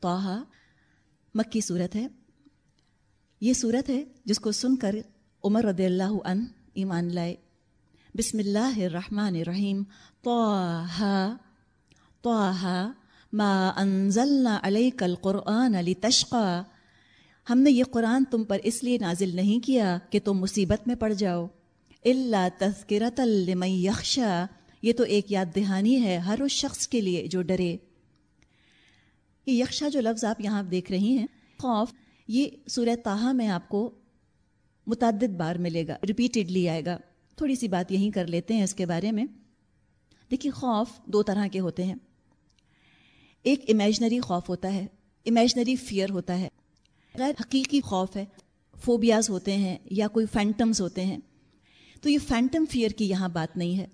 توحا مکی صورت ہے یہ صورت ہے جس کو سن کر عمر رضی اللہ ان ایمان لائے بسم اللہ الرحمن الرحیم توحا توحا ما انزلنا علیہ کل قرآن علی ہم نے یہ قرآن تم پر اس لیے نازل نہیں کیا کہ تم مصیبت میں پڑ جاؤ اللہ تذکرت المئی یکشا یہ تو ایک یاد دہانی ہے ہر اس شخص کے لیے جو ڈرے یہ یکشا جو لفظ آپ یہاں دیکھ رہی ہیں خوف یہ سورہ تاہا میں آپ کو متعدد بار ملے گا ریپیٹڈلی آئے گا تھوڑی سی بات یہیں کر لیتے ہیں اس کے بارے میں دیکھیے خوف دو طرح کے ہوتے ہیں ایک امیجنری خوف ہوتا ہے امیجنری فیئر ہوتا ہے غیر حقیقی خوف ہے فوبیاز ہوتے ہیں یا کوئی فینٹمز ہوتے ہیں تو یہ فینٹم فیئر کی یہاں بات نہیں ہے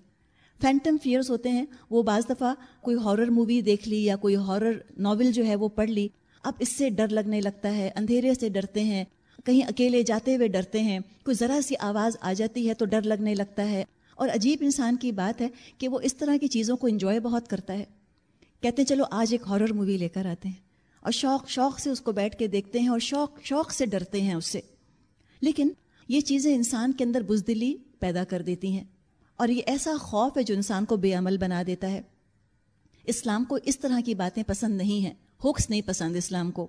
فینٹم فیئرس ہوتے ہیں وہ بعض دفعہ کوئی ہارر مووی دیکھ لی یا کوئی ہارر ناول جو ہے وہ پڑھ لی اب اس سے ڈر لگنے لگتا ہے اندھیرے سے ڈرتے ہیں کہیں اکیلے جاتے ہوئے ڈرتے ہیں کوئی ذرا سی آواز آ جاتی ہے تو ڈر لگنے لگتا ہے اور عجیب انسان کی بات ہے کہ وہ اس طرح کی چیزوں کو انجوائے بہت کرتا ہے کہتے ہیں چلو آج ایک ہارر مووی لے کر آتے ہیں اور شوق شوق سے اس کو بیٹھ کے دیکھتے ہیں اور شوق شوق سے ڈرتے ہیں اس سے لیکن یہ چیزیں انسان کے اندر بزدلی پیدا کر دیتی ہیں اور یہ ایسا خوف ہے جو انسان کو بے عمل بنا دیتا ہے اسلام کو اس طرح کی باتیں پسند نہیں ہیں ہوکس نہیں پسند اسلام کو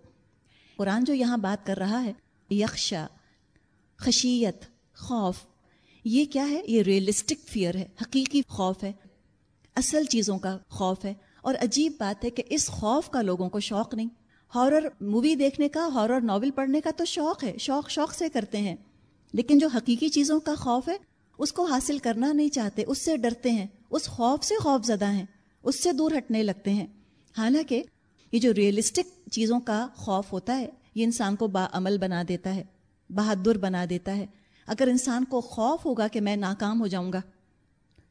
قرآن جو یہاں بات کر رہا ہے یکشا خشیت خوف یہ کیا ہے یہ ریئلسٹک فیئر ہے حقیقی خوف ہے اصل چیزوں کا خوف ہے اور عجیب بات ہے کہ اس خوف کا لوگوں کو شوق نہیں ہارر مووی دیکھنے کا ہارر ناول پڑھنے کا تو شوق ہے شوق شوق سے کرتے ہیں لیکن جو حقیقی چیزوں کا خوف ہے اس کو حاصل کرنا نہیں چاہتے اس سے ڈرتے ہیں اس خوف سے خوف زدہ ہیں اس سے دور ہٹنے لگتے ہیں حالانکہ یہ جو ریئلسٹک چیزوں کا خوف ہوتا ہے یہ انسان کو باعمل بنا دیتا ہے بہادر بنا دیتا ہے اگر انسان کو خوف ہوگا کہ میں ناکام ہو جاؤں گا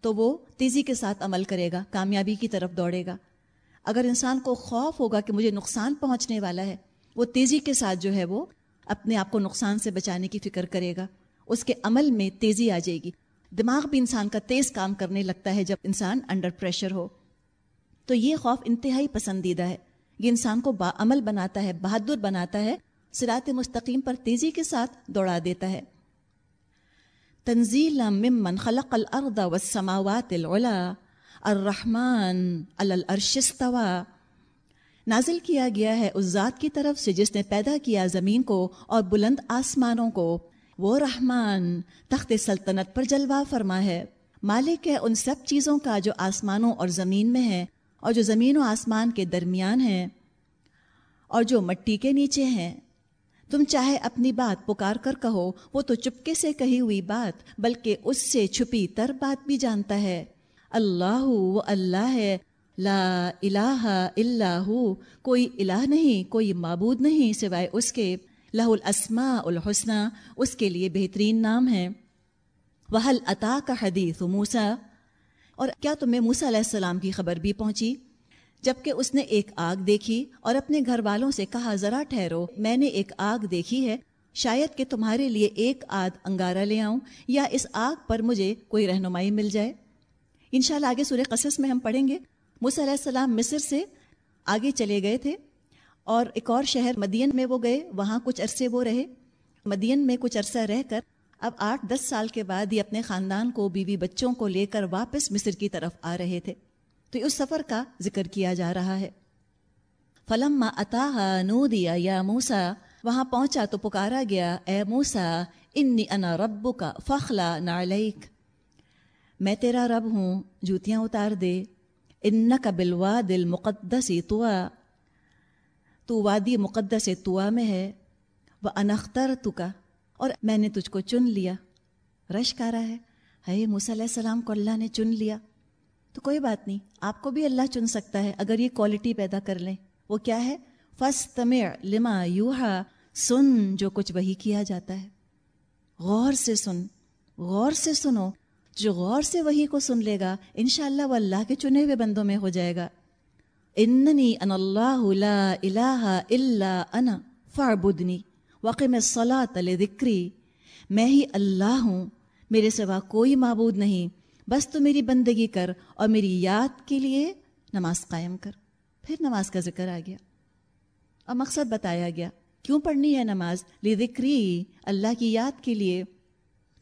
تو وہ تیزی کے ساتھ عمل کرے گا کامیابی کی طرف دوڑے گا اگر انسان کو خوف ہوگا کہ مجھے نقصان پہنچنے والا ہے وہ تیزی کے ساتھ جو ہے وہ اپنے آپ کو نقصان سے بچانے کی فکر کرے گا اس کے عمل میں تیزی آ جائے گی دماغ بھی انسان کا تیز کام کرنے لگتا ہے جب انسان انڈر پریشر ہو تو یہ خوف انتہائی پسندیدہ ہے یہ انسان کو باعمل بناتا ہے بہادر بناتا ہے سرات مستقیم پر تیزی کے ساتھ دوڑا دیتا ہے تنزیل ممن خلق الارض والسماوات العلا الرحمن العرش استوى نازل کیا گیا ہے اس ذات کی طرف سے جس نے پیدا کیا زمین کو اور بلند آسمانوں کو وہ رحمان تخت سلطنت پر جلوہ فرما ہے مالک ہے ان سب چیزوں کا جو آسمانوں اور زمین میں ہے اور جو زمین و آسمان کے درمیان ہیں اور جو مٹی کے نیچے ہیں تم چاہے اپنی بات پکار کر کہو وہ تو چپکے سے کہی ہوئی بات بلکہ اس سے چھپی تر بات بھی جانتا ہے اللہ وہ اللہ ہے لا الہ اللہ ہو کوئی الہ نہیں کوئی معبود نہیں سوائے اس کے لہ الاسماء الحسنہ اس کے لیے بہترین نام ہیں وحل عطا کا حدیث موسا اور کیا تمہیں موسا علیہ السلام کی خبر بھی پہنچی جب کہ اس نے ایک آگ دیکھی اور اپنے گھر والوں سے کہا ذرا ٹھہرو میں نے ایک آگ دیکھی ہے شاید کہ تمہارے لیے ایک آدھ انگارہ لے آؤں یا اس آگ پر مجھے کوئی رہنمائی مل جائے انشاءاللہ شاء آگے سورہ قصص میں ہم پڑھیں گے موسیٰ علیہ السلام مصر سے آگے چلے گئے تھے اور ایک اور شہر مدین میں وہ گئے وہاں کچھ عرصے وہ رہے مدین میں کچھ عرصہ رہ کر اب آٹھ دس سال کے بعد ہی اپنے خاندان کو بیوی بچوں کو لے کر واپس مصر کی طرف آ رہے تھے تو اس سفر کا ذکر کیا جا رہا ہے ما اتاحا نو دیا یا موسا وہاں پہنچا تو پکارا گیا اے موسا انا رب کا فخلا نالک میں تیرا رب ہوں جوتیاں اتار دے ان کا بلوا دل مقدس تو وادی مقدس توا میں ہے وہ انختر تو کا اور میں نے تجھ کو چن لیا رش کارا ہے ہے موسیٰ علیہ السلام کو اللہ نے چن لیا تو کوئی بات نہیں آپ کو بھی اللہ چن سکتا ہے اگر یہ کوالٹی پیدا کر لیں وہ کیا ہے فس تم لما یوہا سن جو کچھ وہی کیا جاتا ہے غور سے سن غور سے سنو جو غور سے وہی کو سن لے گا انشاءاللہ وہ اللہ کے چنے ہوئے بندوں میں ہو جائے گا اننی ان اللہ لا الہ الا انا فعبدنی واقع الصلاة لذکری میں ہی اللہ ہوں میرے سوا کوئی معبود نہیں بس تو میری بندگی کر اور میری یاد کے لیے نماز قائم کر پھر نماز کا ذکر آ گیا اور مقصد بتایا گیا کیوں پڑھنی ہے نماز لذکری ذکری اللہ کی یاد کے لیے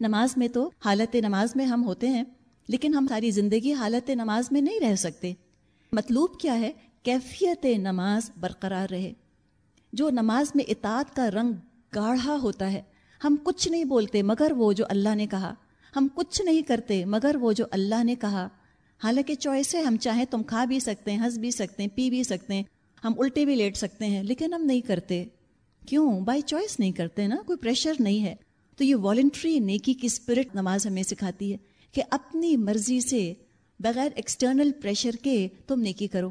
نماز میں تو حالت نماز میں ہم ہوتے ہیں لیکن ہم ساری زندگی حالت نماز میں نہیں رہ سکتے مطلوب کیا ہے کیفیت نماز برقرار رہے جو نماز میں اطاعت کا رنگ گاڑھا ہوتا ہے ہم کچھ نہیں بولتے مگر وہ جو اللہ نے کہا ہم کچھ نہیں کرتے مگر وہ جو اللہ نے کہا حالانکہ چوائس ہے ہم چاہیں تم کھا بھی سکتے ہیں ہنس بھی سکتے ہیں پی بھی سکتے ہیں ہم الٹے بھی لیٹ سکتے ہیں لیکن ہم نہیں کرتے کیوں بائی چوائس نہیں کرتے نا کوئی پریشر نہیں ہے تو یہ والنٹری نیکی کی اسپرٹ نماز ہمیں سکھاتی ہے کہ اپنی مرضی سے بغیر ایکسٹرنل پریشر کے تم نیکی کرو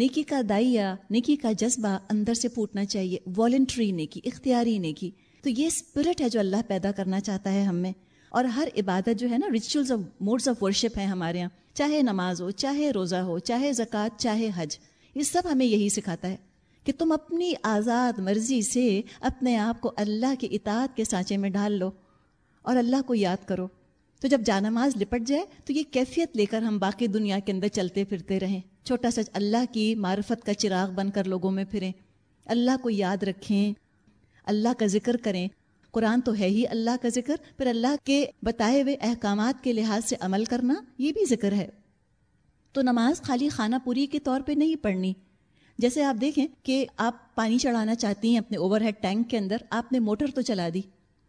نیکی کا دائیا نیکی کا جذبہ اندر سے پوٹنا چاہیے والنٹری نیکی اختیاری نیکی تو یہ اسپرٹ ہے جو اللہ پیدا کرنا چاہتا ہے ہم میں اور ہر عبادت جو ہے نا آف موڈس آف ورشپ ہیں ہمارے یہاں چاہے نماز ہو چاہے روزہ ہو چاہے زکوٰۃ چاہے حج یہ سب ہمیں یہی سکھاتا ہے کہ تم اپنی آزاد مرضی سے اپنے آپ کو اللہ کے اطاعت کے سانچے میں ڈھال لو اور اللہ کو یاد کرو تو جب جانماز لپٹ جائے تو یہ کیفیت لے کر ہم باقی دنیا کے اندر چلتے پھرتے رہیں چھوٹا سا اللہ کی معرفت کا چراغ بن کر لوگوں میں پھریں اللہ کو یاد رکھیں اللہ کا ذکر کریں قرآن تو ہے ہی اللہ کا ذکر پھر اللہ کے بتائے ہوئے احکامات کے لحاظ سے عمل کرنا یہ بھی ذکر ہے تو نماز خالی خانہ پوری کے طور پہ نہیں پڑھنی جیسے آپ دیکھیں کہ آپ پانی چڑھانا چاہتی ہیں اپنے اوور ہیڈ ٹینک کے اندر آپ نے موٹر تو چلا دی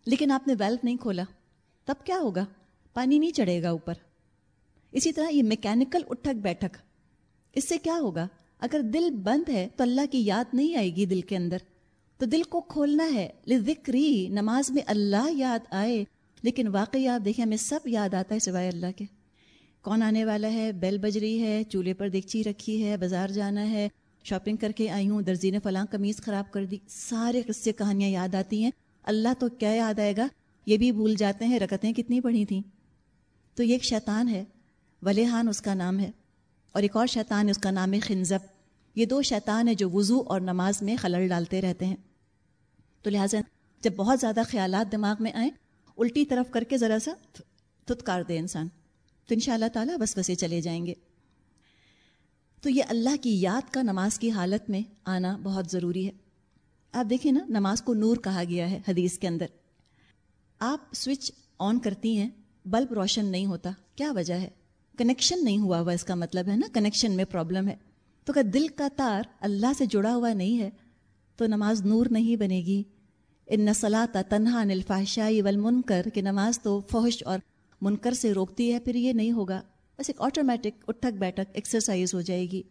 لیکن آپ نے ویلو نہیں کھولا تب کیا ہوگا پانی نہیں چڑھے گا اوپر اسی طرح یہ میکینیکل اٹھک بیٹھک اس سے کیا ہوگا اگر دل بند ہے تو اللہ کی یاد نہیں آئے گی دل کے اندر تو دل کو کھولنا ہے لذکری نماز میں اللہ یاد آئے لیکن واقعی آپ دیکھیں ہمیں سب یاد آتا ہے سوائے اللہ کے کون آنے والا ہے بیل بج رہی ہے چولہے پر دیگچی رکھی ہے بازار جانا ہے شاپنگ کر کے آئی ہوں درزی نے فلاں قمیض خراب کر دی سارے قصے کہانیاں یاد آتی ہیں اللہ تو کیا یاد آئے گا یہ بھی بھول جاتے ہیں رکتیں کتنی پڑھی تھیں تو یہ ایک شیطان ہے ولیحان اس کا نام ہے اور ایک اور شیطان ہے اس کا نام ہے خنزب یہ دو شیطان ہیں جو وضو اور نماز میں خلل ڈالتے رہتے ہیں تو لہٰذا جب بہت زیادہ خیالات دماغ میں آئیں الٹی طرف کر کے ذرا سا تھتکار دے انسان تو ان شاء اللہ تعالیٰ بس بسے چلے جائیں گے تو یہ اللہ کی یاد کا نماز کی حالت میں آنا بہت ضروری ہے آپ دیکھیں نا نماز کو نور کہا گیا ہے حدیث کے اندر آپ سوئچ آن کرتی ہیں بلب روشن نہیں ہوتا کیا وجہ ہے کنیکشن نہیں ہوا ہوا اس کا مطلب ہے نا کنیکشن میں پرابلم ہے تو کہ دل کا تار اللہ سے جڑا ہوا نہیں ہے تو نماز نور نہیں بنے گی نسلا تا تنہا نلفاشائی ولمنکر کہ نماز تو فوش اور منکر سے روکتی ہے پھر یہ نہیں ہوگا بس ایک آٹومیٹک اٹھک بیٹھک ایکسرسائز ہو جائے گی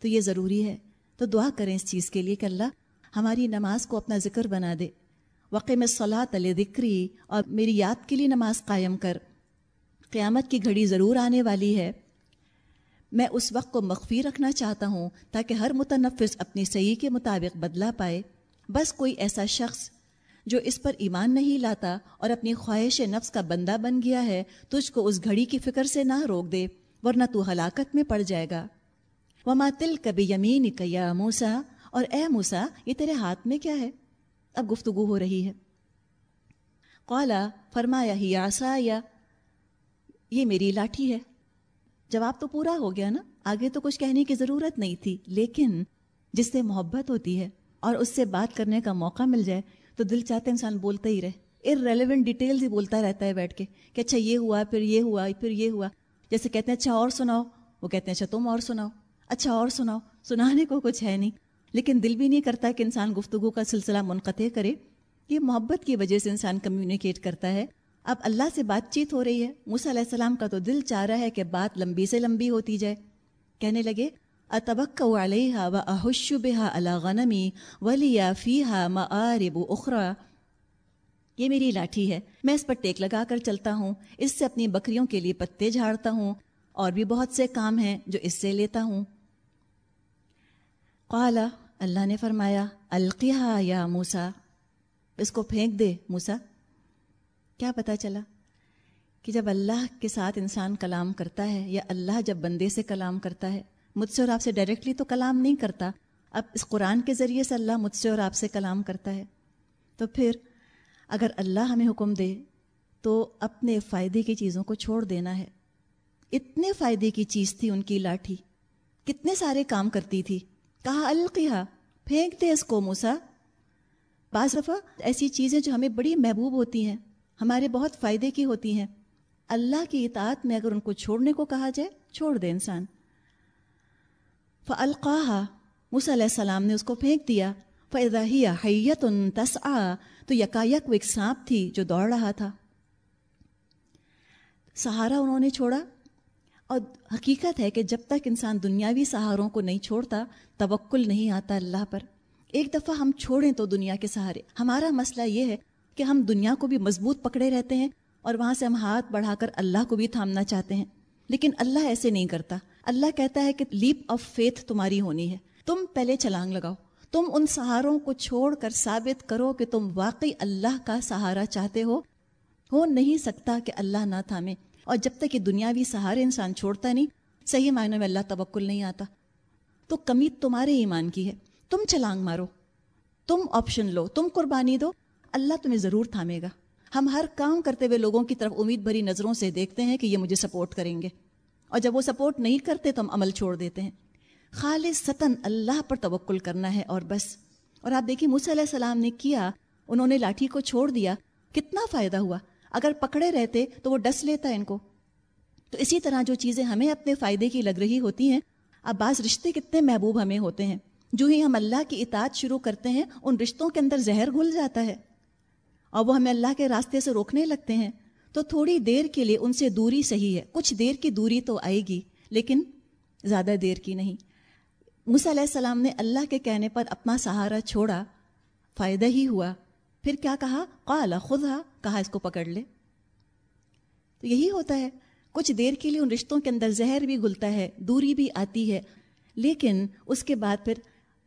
تو یہ ضروری ہے تو دعا کریں اس چیز کے لیے کہ اللہ ہماری نماز کو اپنا ذکر بنا دے وقع میں ذکری اور میری یاد کے لیے نماز قائم کر قیامت کی گھڑی ضرور آنے والی ہے میں اس وقت کو مخفی رکھنا چاہتا ہوں تاکہ ہر متنفس اپنی صحیح کے مطابق بدلہ پائے بس کوئی ایسا شخص جو اس پر ایمان نہیں لاتا اور اپنی خواہش نفس کا بندہ بن گیا ہے تجھ کو اس گھڑی کی فکر سے نہ روک دے ورنہ تو ہلاکت میں پڑ جائے گا ماتل کبھی یمین موسا اور اے موسا یہ تیرے ہاتھ میں کیا ہے اب گفتگو ہو رہی ہے قالا فرمایا ہی آسا یا یہ میری لاٹھی ہے جواب تو پورا ہو گیا نا آگے تو کچھ کہنے کی ضرورت نہیں تھی لیکن جس سے محبت ہوتی ہے اور اس سے بات کرنے کا موقع مل جائے تو دل چاہتے انسان بولتا ہی رہے ار ریلیونٹ ڈیٹیل ہی بولتا رہتا ہے بیٹھ کے کہ اچھا یہ ہوا پھر یہ ہوا پھر یہ ہوا جیسے کہتے ہیں اچھا اور سناؤ وہ کہتے ہیں اچھا تم اور سناؤ اچھا اور سناؤ سنانے کو کچھ ہے نہیں لیکن دل بھی نہیں کرتا کہ انسان گفتگو کا سلسلہ منقطع کرے یہ محبت کی وجہ سے انسان کمیونیکیٹ کرتا ہے اب اللہ سے بات چیت ہو رہی ہے موسیٰ علیہ السلام کا تو دل چاہ رہا ہے کہ بات لمبی سے لمبی ہوتی جائے کہنے لگے و علیہ احش اخرا یہ میری لاٹھی ہے میں اس پر ٹیک لگا کر چلتا ہوں اس سے اپنی بکریوں کے لیے پتے جھاڑتا ہوں اور بھی بہت سے کام ہیں جو اس سے لیتا ہوں قالا اللہ نے فرمایا القیہ یا موسا اس کو پھینک دے موسا کیا پتہ چلا کہ جب اللہ کے ساتھ انسان کلام کرتا ہے یا اللہ جب بندے سے کلام کرتا ہے مجھ سے اور آپ سے ڈائریکٹلی تو کلام نہیں کرتا اب اس قرآن کے ذریعے سے اللہ مجھ سے اور آپ سے کلام کرتا ہے تو پھر اگر اللہ ہمیں حکم دے تو اپنے فائدے کی چیزوں کو چھوڑ دینا ہے اتنے فائدے کی چیز تھی ان کی لاٹھی کتنے سارے کام کرتی تھی کہا القیہ پھینک دے اس کو موسا بعض دفعہ ایسی چیزیں جو ہمیں بڑی محبوب ہوتی ہیں ہمارے بہت فائدے کی ہوتی ہیں اللہ کی اطاعت میں اگر ان کو چھوڑنے کو کہا جائے چھوڑ دے انسان ف القاہ موسی علیہ السلام نے اس کو پھینک دیا فضرہ حیت ان تس آ تو یکایک وہ ایک سانپ تھی جو دوڑ رہا تھا سہارا انہوں نے چھوڑا اور حقیقت ہے کہ جب تک انسان دنیاوی سہاروں کو نہیں چھوڑتا توکل نہیں آتا اللہ پر ایک دفعہ ہم چھوڑیں تو دنیا کے سہارے ہمارا مسئلہ یہ ہے کہ ہم دنیا کو بھی مضبوط پکڑے رہتے ہیں اور وہاں سے ہم ہاتھ بڑھا کر اللہ کو بھی تھامنا چاہتے ہیں لیکن اللہ ایسے نہیں کرتا اللہ کہتا ہے کہ لیپ آف فیتھ تمہاری ہونی ہے تم پہلے چلانگ لگاؤ تم ان سہاروں کو چھوڑ کر ثابت کرو کہ تم واقعی اللہ کا سہارا چاہتے ہو ہو نہیں سکتا کہ اللہ نہ تھامے اور جب تک یہ دنیاوی سہارے انسان چھوڑتا نہیں صحیح معنی میں اللہ توکل نہیں آتا تو کمی تمہارے ایمان کی ہے تم چھلانگ مارو تم آپشن لو تم قربانی دو اللہ تمہیں ضرور تھامے گا ہم ہر کام کرتے ہوئے لوگوں کی طرف امید بھری نظروں سے دیکھتے ہیں کہ یہ مجھے سپورٹ کریں گے اور جب وہ سپورٹ نہیں کرتے تو ہم عمل چھوڑ دیتے ہیں خالص ستن اللہ پر توکل کرنا ہے اور بس اور آپ دیکھیے موسیٰ علیہ السلام نے کیا انہوں نے لاٹھی کو چھوڑ دیا کتنا فائدہ ہوا اگر پکڑے رہتے تو وہ ڈس لیتا ان کو تو اسی طرح جو چیزیں ہمیں اپنے فائدے کی لگ رہی ہوتی ہیں اب بعض رشتے کتنے محبوب ہمیں ہوتے ہیں جو ہی ہم اللہ کی اطاعت شروع کرتے ہیں ان رشتوں کے اندر زہر گھل جاتا ہے اور وہ ہمیں اللہ کے راستے سے روکنے لگتے ہیں تو تھوڑی دیر کے لیے ان سے دوری صحیح ہے کچھ دیر کی دوری تو آئے گی لیکن زیادہ دیر کی نہیں موسیٰ علیہ السلام نے اللہ کے کہنے پر اپنا سہارا چھوڑا فائدہ ہی ہوا پھر کیا کہا قالا خدا کہا اس کو پکڑ لے تو یہی ہوتا ہے کچھ دیر کے لیے ان رشتوں کے اندر زہر بھی گھلتا ہے دوری بھی آتی ہے لیکن اس کے بعد پھر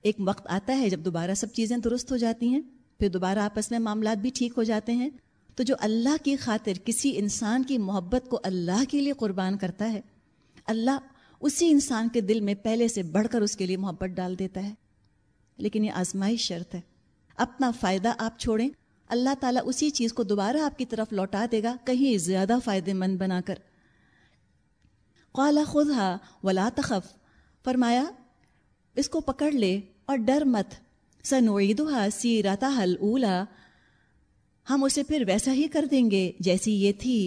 ایک وقت آتا ہے جب دوبارہ سب چیزیں درست ہو جاتی ہیں پھر دوبارہ آپس میں معاملات بھی ٹھیک ہو جاتے ہیں تو جو اللہ کی خاطر کسی انسان کی محبت کو اللہ کے لیے قربان کرتا ہے اللہ اسی انسان کے دل میں پہلے سے بڑھ کر اس کے لیے محبت ڈال دیتا ہے لیکن یہ آزمائی شرط ہے اپنا فائدہ آپ چھوڑیں اللہ تعالیٰ اسی چیز کو دوبارہ آپ کی طرف لوٹا دے گا کہیں زیادہ فائدے مند بنا کر قالا خدا تخف فرمایا اس کو پکڑ لے اور ڈر مت سنوعید ہا راتا حل اولا ہم اسے پھر ویسا ہی کر دیں گے جیسی یہ تھی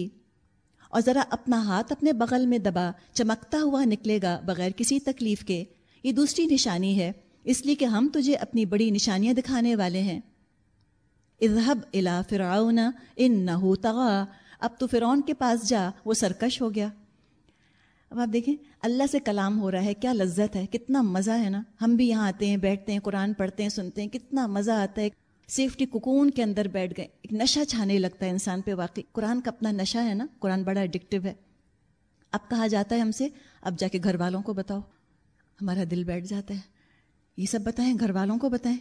اور ذرا اپنا ہاتھ اپنے بغل میں دبا چمکتا ہوا نکلے گا بغیر کسی تکلیف کے یہ دوسری نشانی ہے اس لیے کہ ہم تجھے اپنی بڑی نشانیاں دکھانے والے ہیں اظہب الا فرعون ان نہ اب تو فرعون کے پاس جا وہ سرکش ہو گیا اب آپ دیکھیں اللہ سے کلام ہو رہا ہے کیا لذت ہے کتنا مزہ ہے نا ہم بھی یہاں آتے ہیں بیٹھتے ہیں قرآن پڑھتے ہیں سنتے ہیں کتنا مزہ آتا ہے سیفٹی کوکون کے اندر بیٹھ گئے ایک نشہ چھانے لگتا ہے انسان پہ واقعی قرآن کا اپنا نشہ ہے نا قرآن بڑا اڈکٹیو ہے اب کہا جاتا ہے ہم سے اب جا کے گھر والوں کو بتاؤ ہمارا دل بیٹھ جاتا ہے یہ سب بتائیں گھر والوں کو بتائیں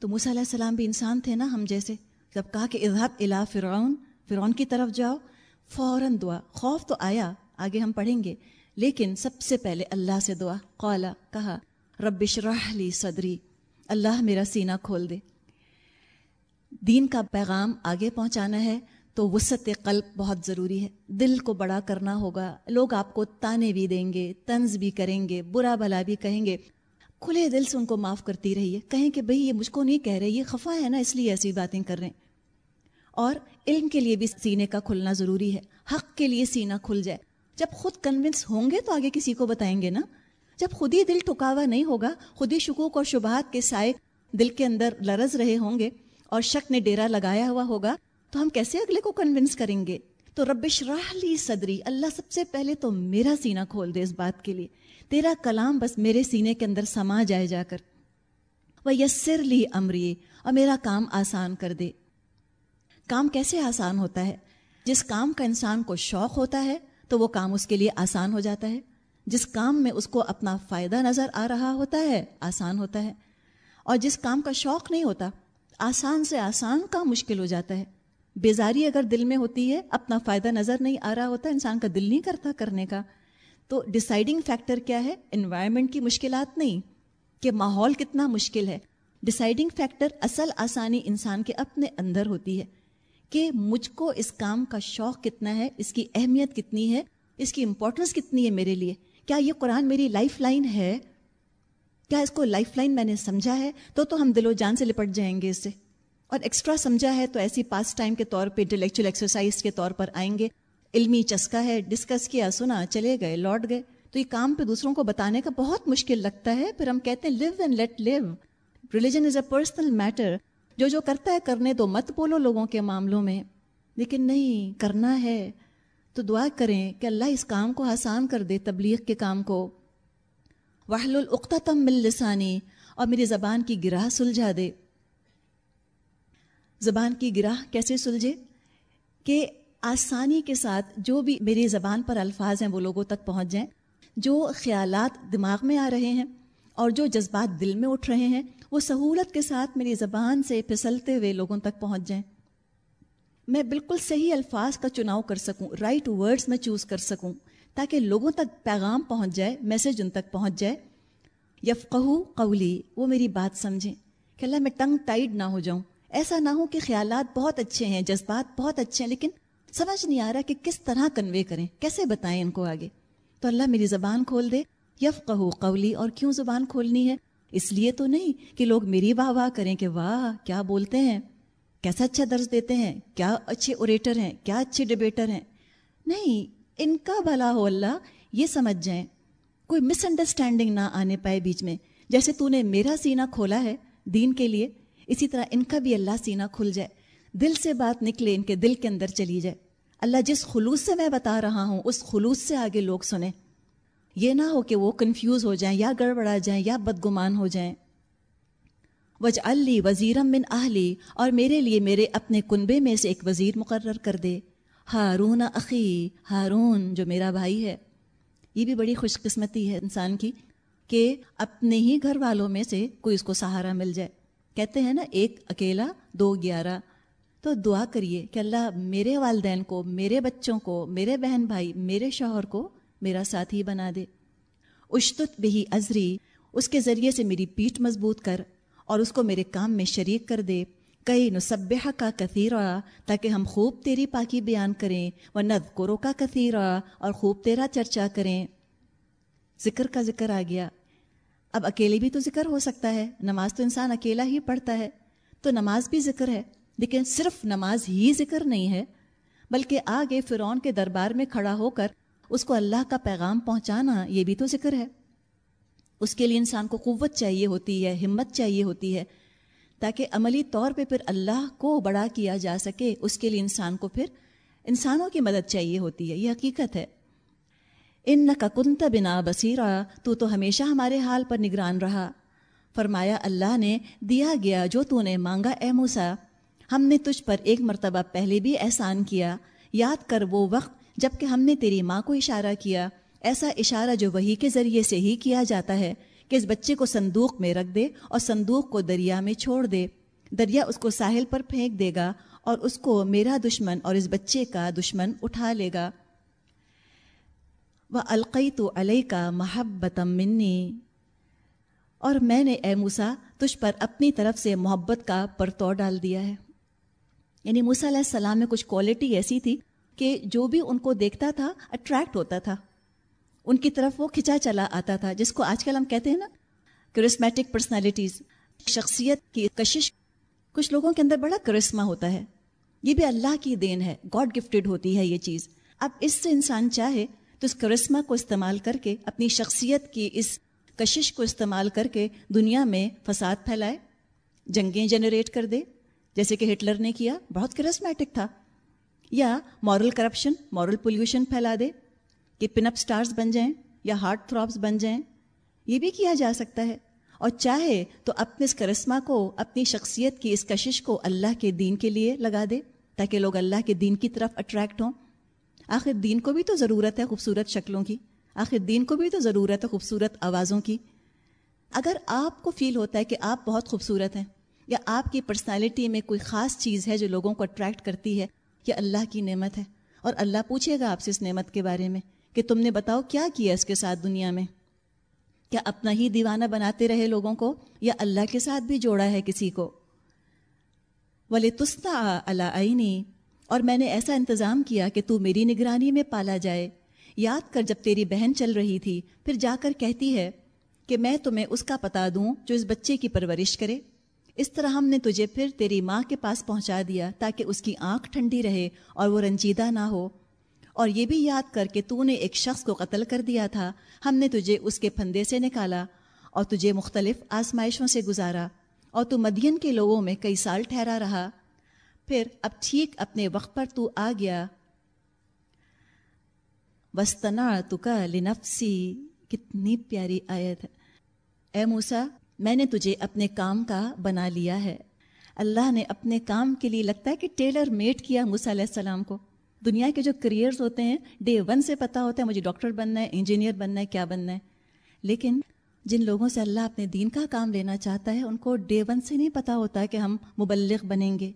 تو علیہ السلام بھی انسان تھے نا ہم جیسے جب کہا کہ اضاف الا فرعون فرعون کی طرف جاؤ فوراً دعا خوف تو آیا آگے ہم پڑھیں گے لیکن سب سے پہلے اللہ سے دعا قالا کہا صدری اللہ میرا سینہ کھول دے دین کا پیغام آگے پہنچانا ہے تو وسط قلب بہت ضروری ہے دل کو بڑا کرنا ہوگا لوگ آپ کو تانے بھی دیں گے تنز بھی کریں گے برا بھلا بھی کہیں گے کھلے دل سے ان کو معاف کرتی رہی ہے کہیں کہ بھئی یہ مجھ کو نہیں کہہ رہے یہ خفا ہے نا اس لیے ایسی باتیں کر رہے ہیں اور علم کے لیے بھی سینے کا کھلنا ضروری ہے حق کے لیے سینہ کھل جائے جب خود کنونس ہوں گے تو آگے کسی کو بتائیں گے نا جب خود ہی دل ٹکاوا نہیں ہوگا خود ہی شکوک اور شبہات کے سائے دل کے اندر لرز رہے ہوں گے اور شک نے ڈیرا لگایا ہوا ہوگا تو ہم کیسے اگلے کو کنونس کریں گے تو ربش راہلی صدری اللہ سب سے پہلے تو میرا سینہ کھول دے اس بات کے لیے تیرا کلام بس میرے سینے کے اندر سما جائے جا کر وہ یسر لی امری اور میرا کام آسان کر دے کام کیسے آسان ہوتا ہے جس کام کا انسان کو شوق ہوتا ہے تو وہ کام اس کے لیے آسان ہو جاتا ہے جس کام میں اس کو اپنا فائدہ نظر آ رہا ہوتا ہے آسان ہوتا ہے اور جس کام کا شوق نہیں ہوتا آسان سے آسان کام مشکل ہو جاتا ہے بیزاری اگر دل میں ہوتی ہے اپنا فائدہ نظر نہیں آ رہا ہوتا انسان کا دل نہیں کرتا کرنے کا تو ڈسائڈنگ فیکٹر کیا ہے انوائرمنٹ کی مشکلات نہیں کہ ماحول کتنا مشکل ہے ڈسائڈنگ فیکٹر اصل آسانی انسان کے اپنے اندر ہوتی ہے کہ مجھ کو اس کام کا شوق کتنا ہے اس کی اہمیت کتنی ہے اس کی امپورٹنس کتنی ہے میرے لیے کیا یہ قرآن میری لائف لائن ہے کیا اس کو لائف لائن میں نے سمجھا ہے تو تو ہم دل و جان سے لپٹ جائیں گے اس سے اور ایکسٹرا سمجھا ہے تو ایسی پاس ٹائم کے طور پہ انٹلیکچوئل ایکسرسائز کے طور پر آئیں گے علمی چسکا ہے ڈسکس کیا سنا چلے گئے لوٹ گئے تو یہ کام پہ دوسروں کو بتانے کا بہت مشکل لگتا ہے پھر ہم کہتے ہیں live and let live religion is a personal matter جو جو کرتا ہے کرنے تو مت بولو لوگوں کے معاملوں میں لیکن نہیں کرنا ہے تو دعا کریں کہ اللہ اس کام کو آسان کر دے تبلیغ کے کام کو واہل العقتا تم مل لسانی اور میری زبان کی گراہ سلجھا دے زبان کی گراہ کیسے سلجھے کہ آسانی کے ساتھ جو بھی میری زبان پر الفاظ ہیں وہ لوگوں تک پہنچ جائیں جو خیالات دماغ میں آ رہے ہیں اور جو جذبات دل میں اٹھ رہے ہیں وہ سہولت کے ساتھ میری زبان سے پھسلتے ہوئے لوگوں تک پہنچ جائیں میں بالکل صحیح الفاظ کا چناؤ کر سکوں رائٹ ورڈز میں چوز کر سکوں تاکہ لوگوں تک پیغام پہنچ جائے میسج ان تک پہنچ جائے یفقہ قولی وہ میری بات سمجھیں کہ اللہ میں ٹنگ ٹائڈ نہ ہو جاؤں ایسا نہ ہو کہ خیالات بہت اچھے ہیں جذبات بہت اچھے ہیں لیکن سمجھ نہیں آ رہا کہ کس طرح کنوے کریں کیسے بتائیں ان کو آگے تو اللہ میری زبان کھول دے یفق قولی اور کیوں زبان کھولنی ہے اس لیے تو نہیں کہ لوگ میری واہ واہ کریں کہ واہ کیا بولتے ہیں کیسا اچھا درج دیتے ہیں کیا اچھے اوریٹر ہیں کیا اچھے ڈبیٹر ہیں نہیں ان کا بھلا ہو اللہ یہ سمجھ جائیں کوئی مس انڈرسٹینڈنگ نہ آنے پائے بیچ میں جیسے تو نے میرا سینہ کھولا ہے دین کے لیے اسی طرح ان کا بھی اللہ سینہ کھل جائے دل سے بات نکلے ان کے دل کے اندر چلی جائے اللہ جس خلوص سے میں بتا رہا ہوں اس خلوص سے آگے لوگ سنیں یہ نہ ہو کہ وہ کنفیوز ہو جائیں یا گڑبڑا جائیں یا بدگمان ہو جائیں وج علی وزیرم بن اہلی اور میرے لیے میرے اپنے کنبے میں سے ایک وزیر مقرر کر دے ہارون عقی ہارون جو میرا بھائی ہے یہ بھی بڑی خوش قسمتی ہے انسان کی کہ اپنے ہی گھر والوں میں سے کوئی اس کو سہارا مل جائے کہتے ہیں نا ایک اکیلا دو گیارہ تو دعا کریے کہ اللہ میرے والدین کو میرے بچوں کو میرے بہن بھائی میرے شوہر کو میرا ساتھی بنا دے اشتت بہی ازری اس کے ذریعے سے میری پیٹھ مضبوط کر اور اس کو میرے کام میں شریک کر دے کئی نصبح کا کثیر تاکہ ہم خوب تیری پاکی بیان کریں و کورو کا کثیر اور خوب تیرا چرچا کریں ذکر کا ذکر آ گیا اب اکیلے بھی تو ذکر ہو سکتا ہے نماز تو انسان اکیلا ہی پڑھتا ہے تو نماز بھی ذکر ہے لیکن صرف نماز ہی ذکر نہیں ہے بلکہ آگے فرعون کے دربار میں کھڑا ہو کر اس کو اللہ کا پیغام پہنچانا یہ بھی تو ذکر ہے اس کے لیے انسان کو قوت چاہیے ہوتی ہے ہمت چاہیے ہوتی ہے تاکہ عملی طور پہ پھر اللہ کو بڑا کیا جا سکے اس کے لیے انسان کو پھر انسانوں کی مدد چاہیے ہوتی ہے یہ حقیقت ہے ان نہ کنت بنا بصیرہ تو تو ہمیشہ ہمارے حال پر نگران رہا فرمایا اللہ نے دیا گیا جو تو نے مانگا اے موسا ہم نے تجھ پر ایک مرتبہ پہلے بھی احسان کیا یاد کر وہ وقت جب کہ ہم نے تیری ماں کو اشارہ کیا ایسا اشارہ جو وہی کے ذریعے سے ہی کیا جاتا ہے کہ اس بچے کو صندوق میں رکھ دے اور صندوق کو دریا میں چھوڑ دے دریا اس کو ساحل پر پھینک دے گا اور اس کو میرا دشمن اور اس بچے کا دشمن اٹھا لے گا وہ القی تو علیہ کا محبت منی اور میں نے اے موسا تجھ پر اپنی طرف سے محبت کا پرتو ڈال دیا ہے یعنی موسا علیہ السلام میں کچھ کوالٹی ایسی تھی کہ جو بھی ان کو دیکھتا تھا اٹریکٹ ہوتا تھا ان کی طرف وہ کھنچا چلا آتا تھا جس کو آج کل ہم کہتے ہیں نا کرسمیٹک پرسنالٹیز شخصیت کی کشش کچھ لوگوں کے اندر بڑا کرسمہ ہوتا ہے یہ بھی اللہ کی دین ہے گاڈ گفٹڈ ہوتی ہے یہ چیز اب اس سے انسان چاہے تو اس کرسما کو استعمال کر کے اپنی شخصیت کی اس کشش کو استعمال کر کے دنیا میں فساد پھیلائے جنگیں جنریٹ کر دے جیسے کہ ہٹلر نے کیا بہت کرسمیٹک تھا یا مورل کرپشن مورل پولیوشن پھیلا دے کہ پن اپ سٹارز بن جائیں یا ہارٹ تھراپس بن جائیں یہ بھی کیا جا سکتا ہے اور چاہے تو اپنے اس کرسما کو اپنی شخصیت کی اس کشش کو اللہ کے دین کے لیے لگا دے تاکہ لوگ اللہ کے دین کی طرف اٹریکٹ ہوں آخر دین کو بھی تو ضرورت ہے خوبصورت شکلوں کی آخر دین کو بھی تو ضرورت ہے خوبصورت آوازوں کی اگر آپ کو فیل ہوتا ہے کہ آپ بہت خوبصورت ہیں یا آپ کی پرسنالٹی میں کوئی خاص چیز ہے جو لوگوں کو اٹریکٹ کرتی ہے یہ اللہ کی نعمت ہے اور اللہ پوچھے گا آپ سے اس نعمت کے بارے میں کہ تم نے بتاؤ کیا کیا اس کے ساتھ دنیا میں کیا اپنا ہی دیوانہ بناتے رہے لوگوں کو یا اللہ کے ساتھ بھی جوڑا ہے کسی کو ولی تستا اللہ اور میں نے ایسا انتظام کیا کہ تو میری نگرانی میں پالا جائے یاد کر جب تیری بہن چل رہی تھی پھر جا کر کہتی ہے کہ میں تمہیں اس کا پتا دوں جو اس بچے کی پرورش کرے اس طرح ہم نے تجھے پھر تیری ماں کے پاس پہنچا دیا تاکہ اس کی آنکھ ٹھنڈی رہے اور وہ رنجیدہ نہ ہو اور یہ بھی یاد کر کہ تو نے ایک شخص کو قتل کر دیا تھا ہم نے تجھے اس کے پھندے سے نکالا اور تجھے مختلف آزمائشوں سے گزارا اور تو مدین کے لوگوں میں کئی سال ٹھہرا رہا پھر اب ٹھیک اپنے وقت پر تو آ گیا وسطنا تو کا لنفسی کتنی پیاری آیت ہے اے موسا میں نے تجھے اپنے کام کا بنا لیا ہے اللہ نے اپنے کام کے لیے لگتا ہے کہ ٹیلر میڈ کیا موسا علیہ السلام کو دنیا کے جو کریئرز ہوتے ہیں ڈے ون سے پتہ ہوتا ہے مجھے ڈاکٹر بننا ہے انجینئر بننا ہے کیا بننا ہے لیکن جن لوگوں سے اللہ اپنے دین کا کام لینا چاہتا ہے ان کو ڈے ون سے نہیں پتہ ہوتا کہ ہم مبلغ بنیں گے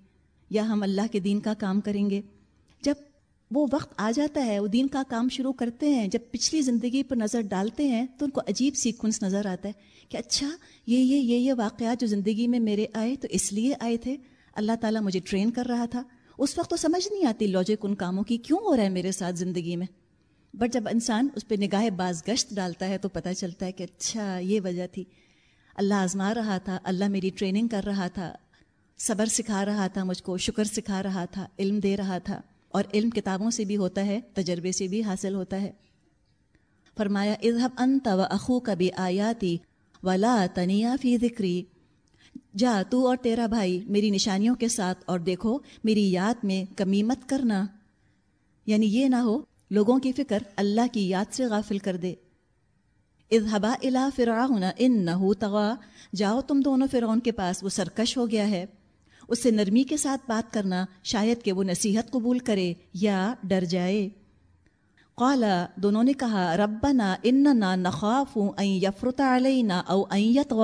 یا ہم اللہ کے دین کا کام کریں گے جب وہ وقت آ جاتا ہے وہ دین کا کام شروع کرتے ہیں جب پچھلی زندگی پر نظر ڈالتے ہیں تو ان کو عجیب سیکونس نظر آتا ہے کہ اچھا یہ یہ یہ یہ یہ یہ یہ یہ واقعات جو زندگی میں میرے آئے تو اس لیے آئے تھے اللہ تعالیٰ مجھے ٹرین کر رہا تھا اس وقت تو سمجھ نہیں آتی لاجک ان کاموں کی کیوں ہو رہا ہے میرے ساتھ زندگی میں بٹ جب انسان اس پہ نگاہ باز گشت ڈالتا ہے تو پتہ چلتا ہے کہ اچھا یہ وجہ تھی اللہ آزما رہا تھا اللہ میری ٹریننگ کر رہا تھا صبر سکھا رہا تھا مجھ کو شکر سکھا رہا تھا علم دے رہا تھا اور علم کتابوں سے بھی ہوتا ہے تجربے سے بھی حاصل ہوتا ہے فرمایا اظہب انت و اخو کبھی آیاتی ولا تنیا فی ذکری جا تو اور تیرا بھائی میری نشانیوں کے ساتھ اور دیکھو میری یاد میں کمی مت کرنا یعنی یہ نہ ہو لوگوں کی فکر اللہ کی یاد سے غافل کر دے اظہبا الا فرعون ان نہ ہو جاؤ تم دونوں فرعون کے پاس وہ سرکش ہو گیا ہے اس سے نرمی کے ساتھ بات کرنا شاید کہ وہ نصیحت قبول کرے یا ڈر جائے قالا دونوں نے کہا رب نا ان نا نخواف ہوں این یفرت علیہ او ایتغ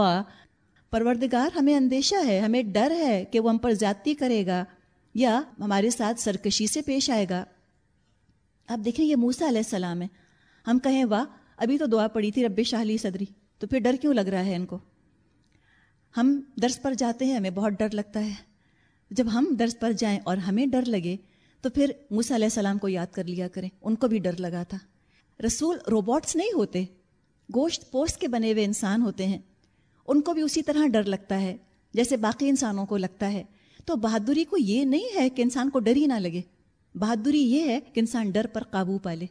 پروردگار ہمیں اندیشہ ہے ہمیں ڈر ہے کہ وہ ہم پر زیادتی کرے گا یا ہمارے ساتھ سرکشی سے پیش آئے گا آپ دیکھیں یہ موسا علیہ السلام ہے ہم کہیں واہ ابھی تو دعا پڑی تھی رب شاہلی صدری تو پھر ڈر کیوں لگ رہا ہے ان کو ہم درس پر جاتے ہیں ہمیں بہت ڈر لگتا ہے جب ہم درس پر جائیں اور ہمیں ڈر لگے تو پھر موسیٰ علیہ السلام کو یاد کر لیا کریں ان کو بھی ڈر لگا تھا رسول روبوٹس نہیں ہوتے گوشت پوست کے بنے ہوئے انسان ہوتے ہیں ان کو بھی اسی طرح ڈر لگتا ہے جیسے باقی انسانوں کو لگتا ہے تو بہادری کو یہ نہیں ہے کہ انسان کو ڈر ہی نہ لگے بہادری یہ ہے کہ انسان ڈر پر قابو پالے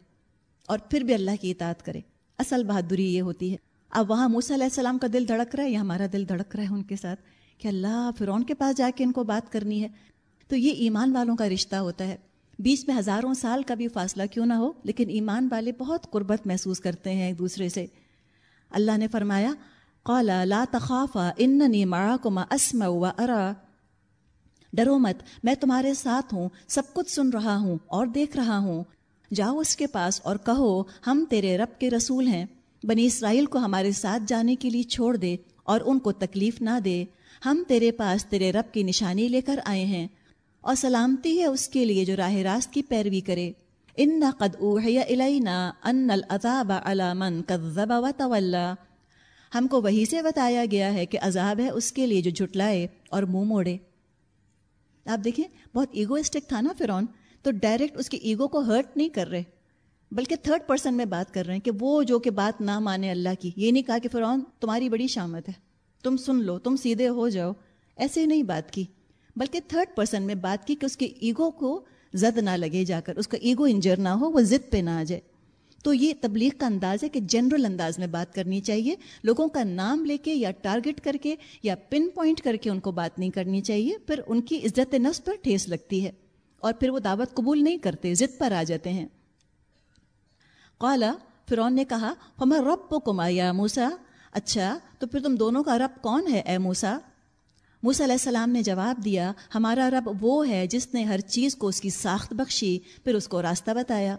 اور پھر بھی اللہ کی اطاعت کرے اصل بہادری یہ ہوتی ہے اب وہاں موسیٰ علیہ السلام کا دل دھڑک رہا ہے یا ہمارا دل دھڑک رہا ہے ان کے ساتھ کہ اللہ فرعون کے پاس جا کے ان کو بات کرنی ہے تو یہ ایمان والوں کا رشتہ ہوتا ہے بیچ میں ہزاروں سال کا بھی فاصلہ کیوں نہ ہو لیکن ایمان والے بہت قربت محسوس کرتے ہیں ایک دوسرے سے اللہ نے فرمایا قال لا تخافا اسمع و ارا ڈرو مت میں تمہارے ساتھ ہوں سب کچھ سن رہا ہوں اور دیکھ رہا ہوں جاؤ اس کے پاس اور کہو ہم تیرے رب کے رسول ہیں بنی اسرائیل کو ہمارے ساتھ جانے کے لیے چھوڑ دے اور ان کو تکلیف نہ دے ہم تیرے پاس تیرے رب کی نشانی لے کر آئے ہیں اور سلامتی ہے اس کے لیے جو راہ راست کی پیروی کرے ان قد اویا العین ان الضاب علام قدا و طلّہ ہم کو وہی سے بتایا گیا ہے کہ عذاب ہے اس کے لیے جو جھٹلائے اور منہ موڑے آپ دیکھیں بہت ایگوئسٹک تھا نا فرعون تو ڈائریکٹ اس کی ایگو کو ہرٹ نہیں کر رہے بلکہ تھرڈ پرسن میں بات کر رہے ہیں کہ وہ جو کہ بات نہ مانے اللہ کی یہ نہیں کہا کہ فرعون تمہاری بڑی شامت ہے تم سن لو تم سیدھے ہو جاؤ ایسے نہیں بات کی بلکہ تھرڈ پرسن میں بات کی کہ اس کے ایگو کو زد نہ لگے جا کر اس کا ایگو انجر نہ ہو وہ ضد پہ نہ آ جائے تو یہ تبلیغ کا انداز ہے کہ جنرل انداز میں بات کرنی چاہیے لوگوں کا نام لے کے یا ٹارگٹ کر کے یا پن پوائنٹ کر کے ان کو بات نہیں کرنی چاہیے پھر ان کی عزت نفس پر ٹھیس لگتی ہے اور پھر وہ دعوت قبول نہیں کرتے ضد پر آ جاتے ہیں قالا فرعون نے کہا ہمر رب کو کمایا موسا اچھا تو پھر تم دونوں کا رب کون ہے اے موسا موسا علیہ السلام نے جواب دیا ہمارا رب وہ ہے جس نے ہر چیز کو اس کی ساخت بخشی پھر اس کو راستہ بتایا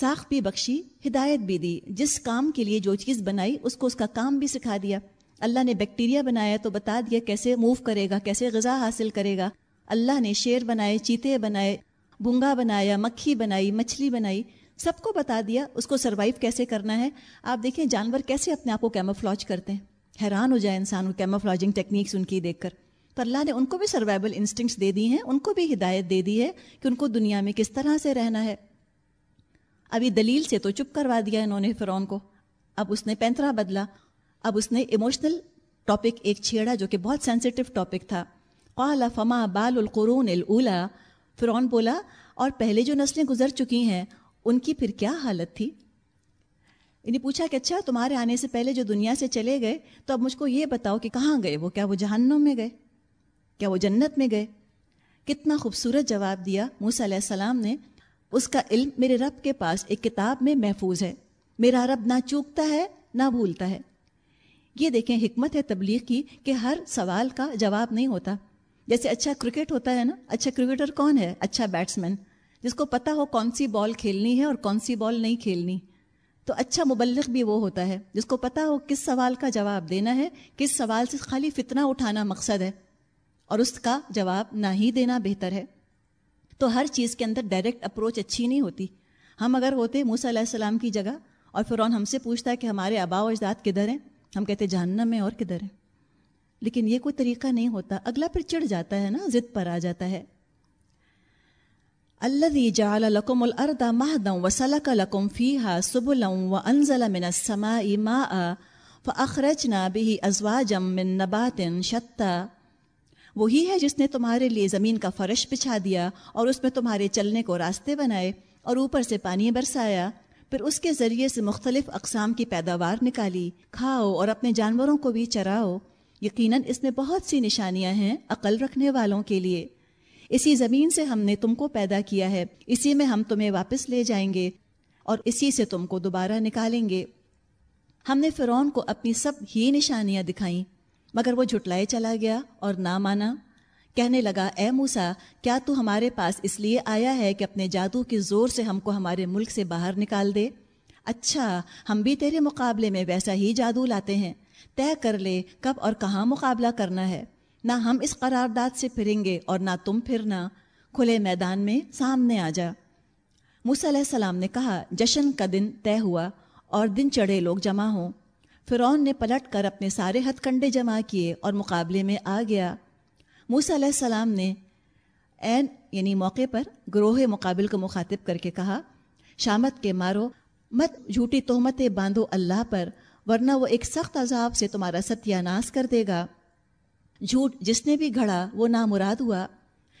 ساخت بھی بخشی ہدایت بھی دی جس کام کے لیے جو چیز بنائی اس کو اس کا کام بھی سکھا دیا اللہ نے بیکٹیریا بنایا تو بتا دیا کیسے موو کرے گا کیسے غذا حاصل کرے گا اللہ نے شیر بنائے چیتے بنائے بنگا بنایا مکھی بنائی مچھلی بنائی سب کو بتا دیا اس کو سروائیو کیسے کرنا ہے آپ دیکھیں جانور کیسے اپنے آپ کو کیموفلاج کرتے ہیں حیران ہو جائے انسان کو کیموفلاجنگ ٹیکنیکس ان کی دیکھ کر پر اللہ نے ان کو بھی سروائیول انسٹنگس دے دی ہیں ان کو بھی ہدایت دے دی ہے کہ ان کو دنیا میں کس طرح سے رہنا ہے ابھی دلیل سے تو چپ کروا دیا انہوں نے فرعون کو اب اس نے پینترا بدلا اب اس نے ایموشنل ٹاپک ایک چھیڑا جو کہ بہت سینسیٹیو ٹاپک تھا قالا فما بال القرون الاولا فرعون بولا اور پہلے جو نسلیں گزر چکی ہیں ان کی پھر کیا حالت تھی انہیں پوچھا کہ اچھا تمہارے آنے سے پہلے جو دنیا سے چلے گئے تو اب مجھ کو یہ بتاؤ کہ کہاں گئے وہ کیا وہ جہنم میں گئے کیا وہ جنت میں گئے کتنا خوبصورت جواب دیا موسیٰ علیہ السلام نے اس کا علم میرے رب کے پاس ایک کتاب میں محفوظ ہے میرا رب نہ چوکتا ہے نہ بھولتا ہے یہ دیکھیں حکمت ہے تبلیغ کی کہ ہر سوال کا جواب نہیں ہوتا جیسے اچھا کرکٹ ہوتا ہے نا اچھا کرکٹر کون ہے اچھا بیٹسمین جس کو پتہ ہو کون سی بال کھیلنی ہے اور کون سی بال نہیں کھیلنی تو اچھا مبلغ بھی وہ ہوتا ہے جس کو پتہ ہو کس سوال کا جواب دینا ہے کس سوال سے خالی فتنہ اٹھانا مقصد ہے اور اس کا جواب نہ ہی دینا بہتر ہے تو ہر چیز کے اندر ڈائریکٹ اپروچ اچھی نہیں ہوتی ہم اگر ہوتے موسیٰ علیہ السلام کی جگہ اور فرعون ہم سے پوچھتا ہے کہ ہمارے آبا و اجداد کدھر ہیں ہم کہتے جاننا میں اور کدھر ہیں لیکن یہ کوئی طریقہ نہیں ہوتا اگلا پھر چڑھ جاتا ہے نا ضد پر آ جاتا ہے اللہدی من السماء ماء فیحا به اخرچنا من نبات وہی ہے جس نے تمہارے لیے زمین کا فرش بچھا دیا اور اس میں تمہارے چلنے کو راستے بنائے اور اوپر سے پانی برسایا پھر اس کے ذریعے سے مختلف اقسام کی پیداوار نکالی کھاؤ اور اپنے جانوروں کو بھی چراؤ یقیناً اس میں بہت سی نشانیاں ہیں عقل رکھنے والوں کے لیے اسی زمین سے ہم نے تم کو پیدا کیا ہے اسی میں ہم تمہیں واپس لے جائیں گے اور اسی سے تم کو دوبارہ نکالیں گے ہم نے فرعون کو اپنی سب ہی نشانیاں دکھائیں مگر وہ جھٹلائے چلا گیا اور نہ مانا کہنے لگا اے موسا کیا تو ہمارے پاس اس لیے آیا ہے کہ اپنے جادو کے زور سے ہم کو ہمارے ملک سے باہر نکال دے اچھا ہم بھی تیرے مقابلے میں ویسا ہی جادو لاتے ہیں طے کر لے کب اور کہاں مقابلہ کرنا ہے نہ ہم اس قرارداد سے پھریں گے اور نہ تم پھرنا کھلے میدان میں سامنے آ جا موسیٰ علیہ السلام نے کہا جشن کا دن طے ہوا اور دن چڑھے لوگ جمع ہوں فرعون نے پلٹ کر اپنے سارے ہتھ کنڈے جمع کیے اور مقابلے میں آ گیا موسیٰ علیہ السلام نے این یعنی موقع پر گروہ مقابل کو مخاطب کر کے کہا شامت کے مارو مت جھوٹی تہمتیں باندھو اللہ پر ورنہ وہ ایک سخت عذاب سے تمہارا ستیہ ناس کر دے گا جھوٹ جس نے بھی گھڑا وہ نامراد مراد ہوا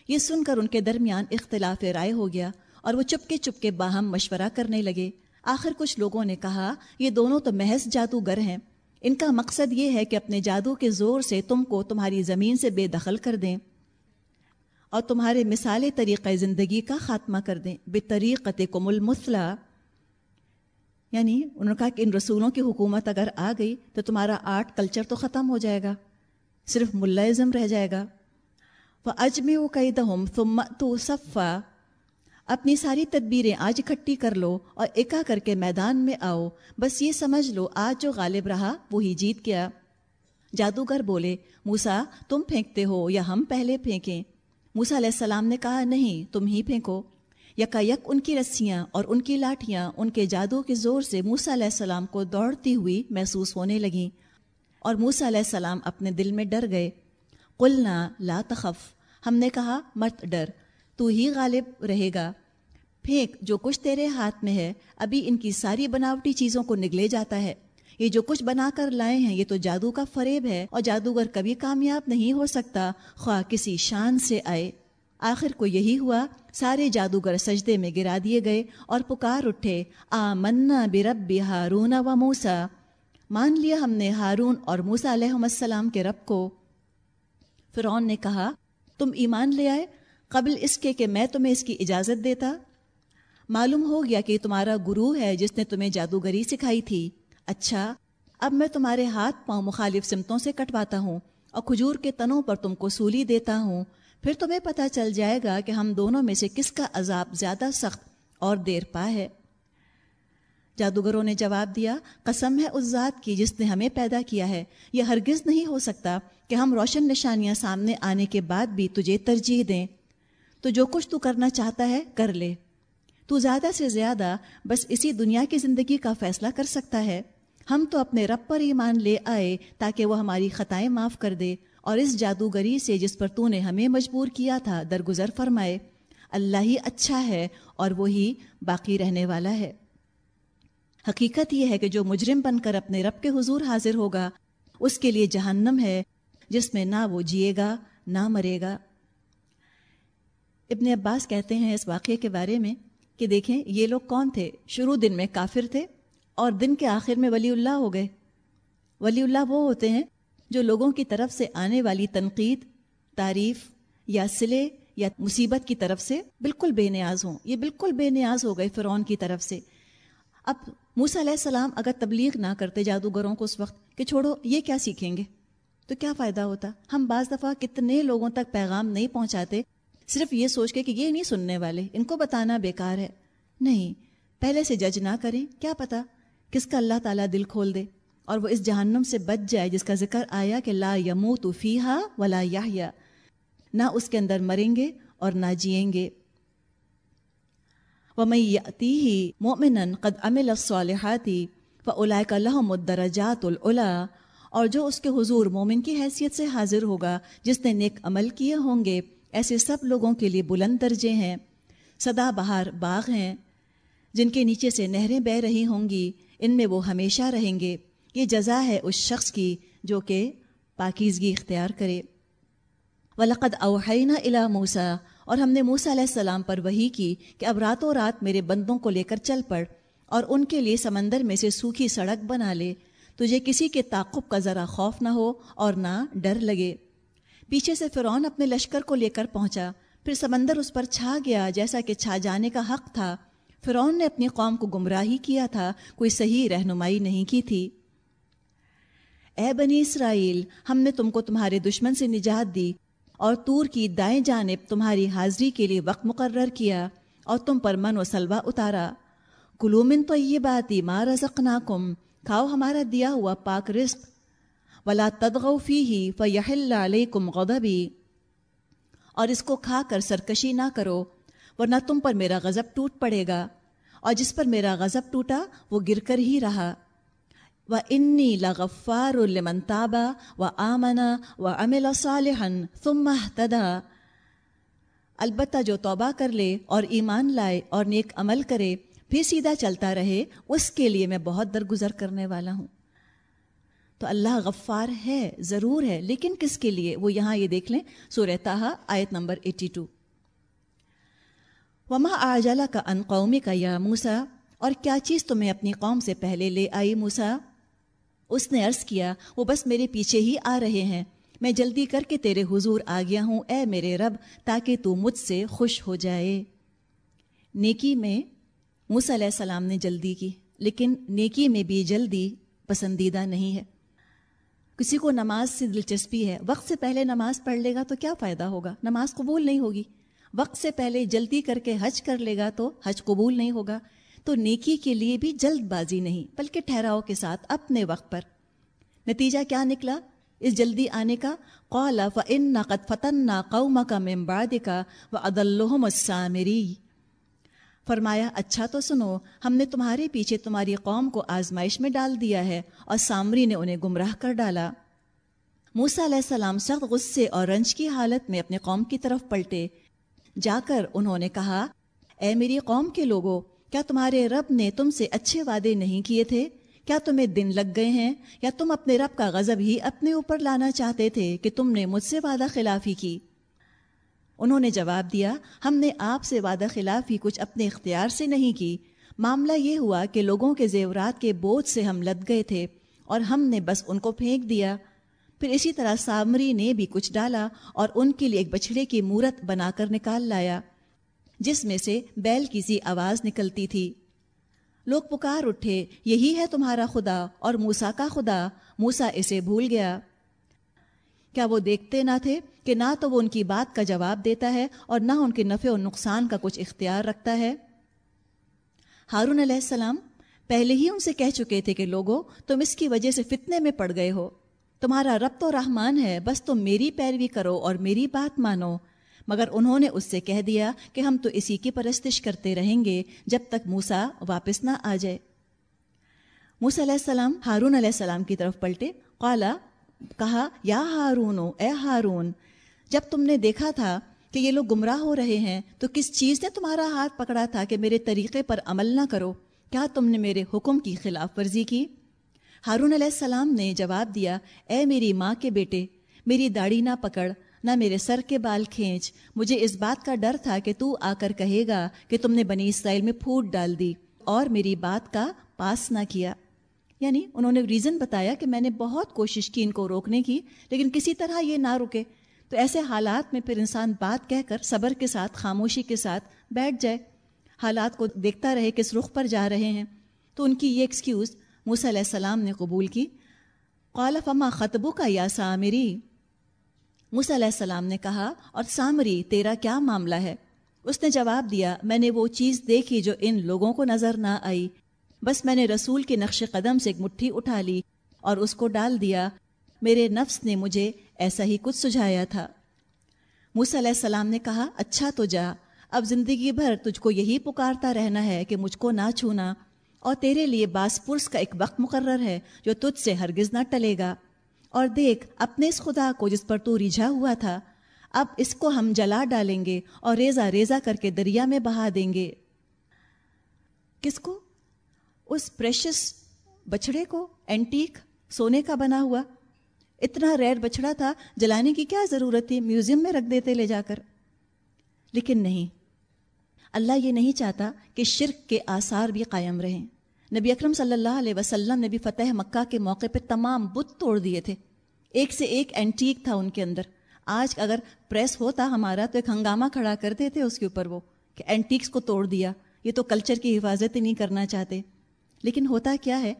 یہ سن کر ان کے درمیان اختلاف رائے ہو گیا اور وہ چپکے چپکے چپ کے باہم مشورہ کرنے لگے آخر کچھ لوگوں نے کہا یہ دونوں تو محض جادوگر ہیں ان کا مقصد یہ ہے کہ اپنے جادو کے زور سے تم کو تمہاری زمین سے بے دخل کر دیں اور تمہارے مثال طریقۂ زندگی کا خاتمہ کر دیں بے طریقت کم المسلح یعنی انہوں نے کہا کہ ان رسولوں کی حکومت اگر آ گئی تو تمہارا آرٹ کلچر تو ختم ہو جائے گا صرف ملازم رہ جائے گا وہ آج میں وہ صفا اپنی ساری تدبیریں آج اکٹھی کر لو اور اکا کر کے میدان میں آؤ بس یہ سمجھ لو آج جو غالب رہا وہی جیت گیا جادوگر بولے موسا تم پھینکتے ہو یا ہم پہلے پھینکیں موسا علیہ السلام نے کہا نہیں تم ہی پھینکو یکا یک ان کی رسیاں اور ان کی لاٹھیاں ان کے جادو کے زور سے موسا علیہ السلام کو دوڑتی ہوئی محسوس ہونے لگیں اور موسا علیہ السلام اپنے دل میں ڈر گئے کل نہ لا تخف ہم نے کہا مت ڈر تو ہی غالب رہے گا پھینک جو کچھ تیرے ہاتھ میں ہے ابھی ان کی ساری بناوٹی چیزوں کو نگلے جاتا ہے یہ جو کچھ بنا کر لائے ہیں یہ تو جادو کا فریب ہے اور جادوگر کبھی کامیاب نہیں ہو سکتا خواہ کسی شان سے آئے آخر کو یہی ہوا سارے جادوگر سجدے میں گرا دیے گئے اور پکار اٹھے آ منا برب ہارون و موسا مان لیا ہم نے ہارون اور موسا علیہ السلام کے رب کو فرعون نے کہا تم ایمان لے آئے قبل اس کے کہ میں تمہیں اس کی اجازت دیتا معلوم ہو گیا کہ تمہارا گرو ہے جس نے تمہیں جادوگری سکھائی تھی اچھا اب میں تمہارے ہاتھ پاؤں مخالف سمتوں سے کٹواتا ہوں اور کھجور کے تنوں پر تم کو سولی دیتا ہوں پھر تمہیں پتہ چل جائے گا کہ ہم دونوں میں سے کس کا عذاب زیادہ سخت اور دیر پا ہے جادوگروں نے جواب دیا قسم ہے اس ذات کی جس نے ہمیں پیدا کیا ہے یہ ہرگز نہیں ہو سکتا کہ ہم روشن نشانیاں سامنے آنے کے بعد بھی تجھے ترجیح دیں تو جو کچھ تو کرنا چاہتا ہے کر لے تو زیادہ سے زیادہ بس اسی دنیا کی زندگی کا فیصلہ کر سکتا ہے ہم تو اپنے رب پر ایمان لے آئے تاکہ وہ ہماری خطائیں معاف کر دے اور اس جادوگری سے جس پر تو نے ہمیں مجبور کیا تھا درگزر فرمائے اللہ ہی اچھا ہے اور وہی باقی رہنے والا ہے حقیقت یہ ہے کہ جو مجرم بن کر اپنے رب کے حضور حاضر ہوگا اس کے لیے جہنم ہے جس میں نہ وہ جیے گا نہ مرے گا ابن عباس کہتے ہیں اس واقعے کے بارے میں کہ دیکھیں یہ لوگ کون تھے شروع دن میں کافر تھے اور دن کے آخر میں ولی اللہ ہو گئے ولی اللہ وہ ہوتے ہیں جو لوگوں کی طرف سے آنے والی تنقید تعریف یا سلے یا مصیبت کی طرف سے بالکل بے نیاز ہوں یہ بالکل بے نیاز ہو گئے فرعون کی طرف سے اب موسا علیہ السلام اگر تبلیغ نہ کرتے جادوگروں کو اس وقت کہ چھوڑو یہ کیا سیکھیں گے تو کیا فائدہ ہوتا ہم بعض دفعہ کتنے لوگوں تک پیغام نہیں پہنچاتے صرف یہ سوچ کے کہ یہ نہیں سننے والے ان کو بتانا بیکار ہے نہیں پہلے سے جج نہ کریں کیا پتا کس کا اللہ تعالیٰ دل کھول دے اور وہ اس جہنم سے بچ جائے جس کا ذکر آیا کہ لا یمو تو فی ولا یا نہ اس کے اندر مریں گے اور نہ جئیں گے و میں مؤمنا مومن قد امل الصالحات و لهم الدرجات العلا اور جو اس کے حضور مومن کی حیثیت سے حاضر ہوگا جس نے نیک عمل کیے ہوں گے ایسے سب لوگوں کے لیے بلند درجے ہیں سدا بہار باغ ہیں جن کے نیچے سے نہریں بہہ رہی ہوں گی ان میں وہ ہمیشہ رہیں گے یہ جزا ہے اس شخص کی جو کہ پاکیزگی اختیار کرے ولقد لقد اوہینہ علا موسا اور ہم نے موسیٰ علیہ السلام پر وہی کی کہ اب راتوں رات میرے بندوں کو لے کر چل پڑ اور ان کے لیے سمندر میں سے سوکھی سڑک بنا لے تجھے کسی کے تعقب کا ذرا خوف نہ ہو اور نہ ڈر لگے پیچھے سے فرعون اپنے لشکر کو لے کر پہنچا پھر سمندر اس پر چھا گیا جیسا کہ چھا جانے کا حق تھا فرعون نے اپنی قوم کو گمراہی کیا تھا کوئی صحیح رہنمائی نہیں کی تھی اے بنی اسرائیل ہم نے تم کو تمہارے دشمن سے نجات دی اور تور کی دائیں جانب تمہاری حاضری کے لیے وقت مقرر کیا اور تم پر من و سلوا اتارا کلومن تو یہ بات ہی ماں رضق کھاؤ ہمارا دیا ہوا پاک رزق ولا تدغوفی ہی علیہ کم غدبی اور اس کو کھا کر سرکشی نہ کرو ورنہ تم پر میرا غضب ٹوٹ پڑے گا اور جس پر میرا غضب ٹوٹا وہ گر کر ہی رہا و انی لغفار لمن تابا و آمنا و صالحا صالحن فدا البتہ جو توبہ کر لے اور ایمان لائے اور نیک عمل کرے پھر سیدھا چلتا رہے اس کے لیے میں بہت درگزر کرنے والا ہوں تو اللہ غفار ہے ضرور ہے لیکن کس کے لیے وہ یہاں یہ دیکھ لیں سورہ تاہا آیت نمبر ایٹی ٹو وما آجالا کا ان قومی کا یا موسا اور کیا چیز تمہیں اپنی قوم سے پہلے لے آئی موسا اس نے عرض کیا وہ بس میرے پیچھے ہی آ رہے ہیں میں جلدی کر کے تیرے حضور آ گیا ہوں اے میرے رب تاکہ تو مجھ سے خوش ہو جائے نیکی میں موس علیہ السلام نے جلدی کی لیکن نیکی میں بھی جلدی پسندیدہ نہیں ہے کسی کو نماز سے دلچسپی ہے وقت سے پہلے نماز پڑھ لے گا تو کیا فائدہ ہوگا نماز قبول نہیں ہوگی وقت سے پہلے جلدی کر کے حج کر لے گا تو حج قبول نہیں ہوگا تو نیکی کے لیے بھی جلد بازی نہیں بلکہ ٹھہراؤ کے ساتھ اپنے وقت پر نتیجہ کیا نکلا اس جلدی آنے کا قالا و ان نہ قد فتن کا ممباد کا مسامری فرمایا اچھا تو سنو ہم نے تمہارے پیچھے تمہاری قوم کو آزمائش میں ڈال دیا ہے اور سامری نے انہیں گمراہ کر ڈالا موسا علیہ السلام سخت غصے اور رنج کی حالت میں اپنے قوم کی طرف پلٹے جا کر انہوں نے کہا اے میری قوم کے لوگوں کیا تمہارے رب نے تم سے اچھے وعدے نہیں کیے تھے کیا تمہیں دن لگ گئے ہیں یا تم اپنے رب کا غضب ہی اپنے اوپر لانا چاہتے تھے کہ تم نے مجھ سے وعدہ خلافی کی انہوں نے جواب دیا ہم نے آپ سے وعدہ خلافی کچھ اپنے اختیار سے نہیں کی معاملہ یہ ہوا کہ لوگوں کے زیورات کے بوجھ سے ہم لد گئے تھے اور ہم نے بس ان کو پھینک دیا پھر اسی طرح سامری نے بھی کچھ ڈالا اور ان کے لیے ایک بچھڑے کی مورت بنا کر نکال لایا جس میں سے بیل کی سی آواز نکلتی تھی لوگ پکار اٹھے یہی ہے تمہارا خدا اور موسا کا خدا موسا اسے بھول گیا کیا وہ دیکھتے نہ تھے کہ نہ تو وہ ان کی بات کا جواب دیتا ہے اور نہ ان کے نفع و نقصان کا کچھ اختیار رکھتا ہے ہارون علیہ السلام پہلے ہی ان سے کہہ چکے تھے کہ لوگوں تم اس کی وجہ سے فتنے میں پڑ گئے ہو تمہارا رب تو رحمان ہے بس تم میری پیروی کرو اور میری بات مانو مگر انہوں نے اس سے کہہ دیا کہ ہم تو اسی کی پرستش کرتے رہیں گے جب تک موسا واپس نہ آ جائے موسا علیہ السلام ہارون علیہ السلام کی طرف پلٹے قالا کہا یا ہارون جب تم نے دیکھا تھا کہ یہ لوگ گمراہ ہو رہے ہیں تو کس چیز نے تمہارا ہاتھ پکڑا تھا کہ میرے طریقے پر عمل نہ کرو کیا تم نے میرے حکم کی خلاف ورزی کی ہارون علیہ السلام نے جواب دیا اے میری ماں کے بیٹے میری داڑھی نہ پکڑ نہ میرے سر کے بال کھینچ مجھے اس بات کا ڈر تھا کہ تو آ کر کہے گا کہ تم نے بنی اسرائیل میں پھوٹ ڈال دی اور میری بات کا پاس نہ کیا یعنی انہوں نے ریزن بتایا کہ میں نے بہت کوشش کی ان کو روکنے کی لیکن کسی طرح یہ نہ رکے تو ایسے حالات میں پھر انسان بات کہہ کر صبر کے ساتھ خاموشی کے ساتھ بیٹھ جائے حالات کو دیکھتا رہے کس رخ پر جا رہے ہیں تو ان کی یہ ایکسکیوز موسیٰ علیہ السلام نے قبول کی قالف اما خطبو کا یا سامری علیہ السلام نے کہا اور سامری تیرا کیا معاملہ ہے اس نے جواب دیا میں نے وہ چیز دیکھی جو ان لوگوں کو نظر نہ آئی بس میں نے رسول کے نقش قدم سے ایک مٹھی اٹھا لی اور اس کو ڈال دیا میرے نفس نے مجھے ایسا ہی کچھ سجھایا تھا موسیٰ علیہ السلام نے کہا اچھا تو جا اب زندگی بھر تجھ کو یہی پکارتا رہنا ہے کہ مجھ کو نہ چھونا اور تیرے لیے باس پرس کا ایک وقت مقرر ہے جو تجھ سے ہرگز نہ ٹلے گا اور دیکھ اپنے اس خدا کو جس پر تو رجھا ہوا تھا اب اس کو ہم جلا ڈالیں گے اور ریزا ریزا کر کے دریا میں بہا دیں گے کس کو اس پریشس بچھڑے کو اینٹیک سونے کا بنا ہوا اتنا ریئر بچھڑا تھا جلانے کی کیا ضرورت تھی میوزیم میں رکھ دیتے لے جا کر لیکن نہیں اللہ یہ نہیں چاہتا کہ شرک کے آثار بھی قائم رہیں نبی اکرم صلی اللہ علیہ وسلم نے بھی فتح مکہ کے موقع پہ تمام بت توڑ دیے تھے ایک سے ایک اینٹیک تھا ان کے اندر آج اگر پریس ہوتا ہمارا تو ایک ہنگامہ کھڑا کرتے تھے اس کے اوپر وہ کہ اینٹیکس کو توڑ دیا یہ تو کلچر کی حفاظت ہی نہیں کرنا چاہتے لیکن ہوتا کیا ہے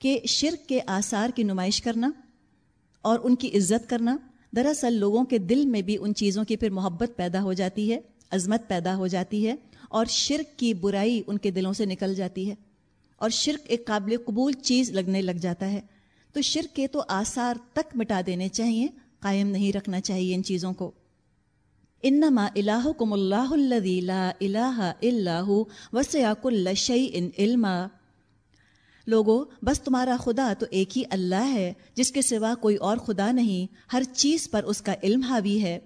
کہ شرک کے آثار کی نمائش کرنا اور ان کی عزت کرنا دراصل لوگوں کے دل میں بھی ان چیزوں کی پھر محبت پیدا ہو جاتی ہے عظمت پیدا ہو جاتی ہے اور شرک کی برائی ان کے دلوں سے نکل جاتی ہے اور شرک ایک قابل قبول چیز لگنے لگ جاتا ہے تو شرک کے تو آثار تک مٹا دینے چاہیے قائم نہیں رکھنا چاہیے ان چیزوں کو ان اللہ اللہ کم علما بس تمہارا خدا تو ایک ہی اللہ ہے جس کے سوا کوئی اور خدا نہیں ہر چیز پر اس کا علم حاوی ہے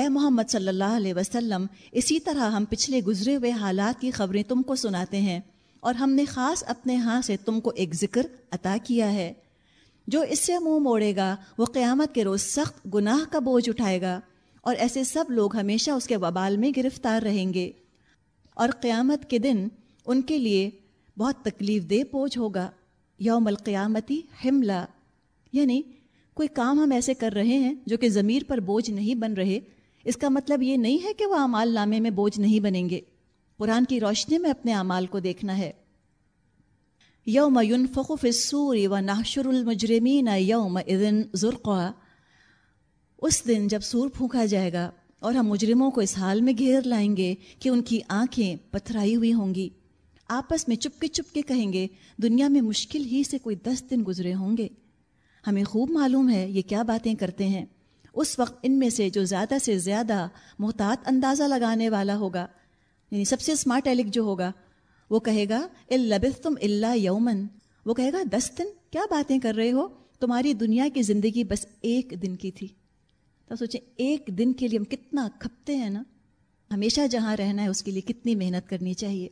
اے محمد صلی اللہ علیہ وسلم اسی طرح ہم پچھلے گزرے ہوئے حالات کی خبریں تم کو سناتے ہیں اور ہم نے خاص اپنے ہاں سے تم کو ایک ذکر عطا کیا ہے جو اس سے منہ موڑے گا وہ قیامت کے روز سخت گناہ کا بوجھ اٹھائے گا اور ایسے سب لوگ ہمیشہ اس کے وبال میں گرفتار رہیں گے اور قیامت کے دن ان کے لیے بہت تکلیف دہ بوجھ ہوگا یوم القیامتی حملہ یعنی کوئی کام ہم ایسے کر رہے ہیں جو کہ ضمیر پر بوجھ نہیں بن رہے اس کا مطلب یہ نہیں ہے کہ وہ اعمال نامے میں بوجھ نہیں بنیں گے قرآن کی روشنی میں اپنے اعمال کو دیکھنا ہے یوم یون فقوف سوری و ناشر المجرمین یوم ذرق اس دن جب سور پھونکا جائے گا اور ہم مجرموں کو اس حال میں گھیر لائیں گے کہ ان کی آنکھیں پتھرائی ہوئی ہوں گی آپس میں چپ کے چپ کے کہیں گے دنیا میں مشکل ہی سے کوئی دس دن گزرے ہوں گے ہمیں خوب معلوم ہے یہ کیا باتیں کرتے ہیں اس وقت ان میں سے جو زیادہ سے زیادہ محتاط اندازہ لگانے والا ہوگا یعنی سب سے اسمارٹ ایلک جو ہوگا وہ کہے گا البث تم اللہ یومن وہ کہے گا دس دن کیا باتیں کر رہے ہو تمہاری دنیا کی زندگی بس ایک دن کی تھی تو سوچیں ایک دن کے لیے ہم کتنا کھپتے ہیں نا ہمیشہ جہاں رہنا ہے اس کے لیے کتنی محنت کرنی چاہیے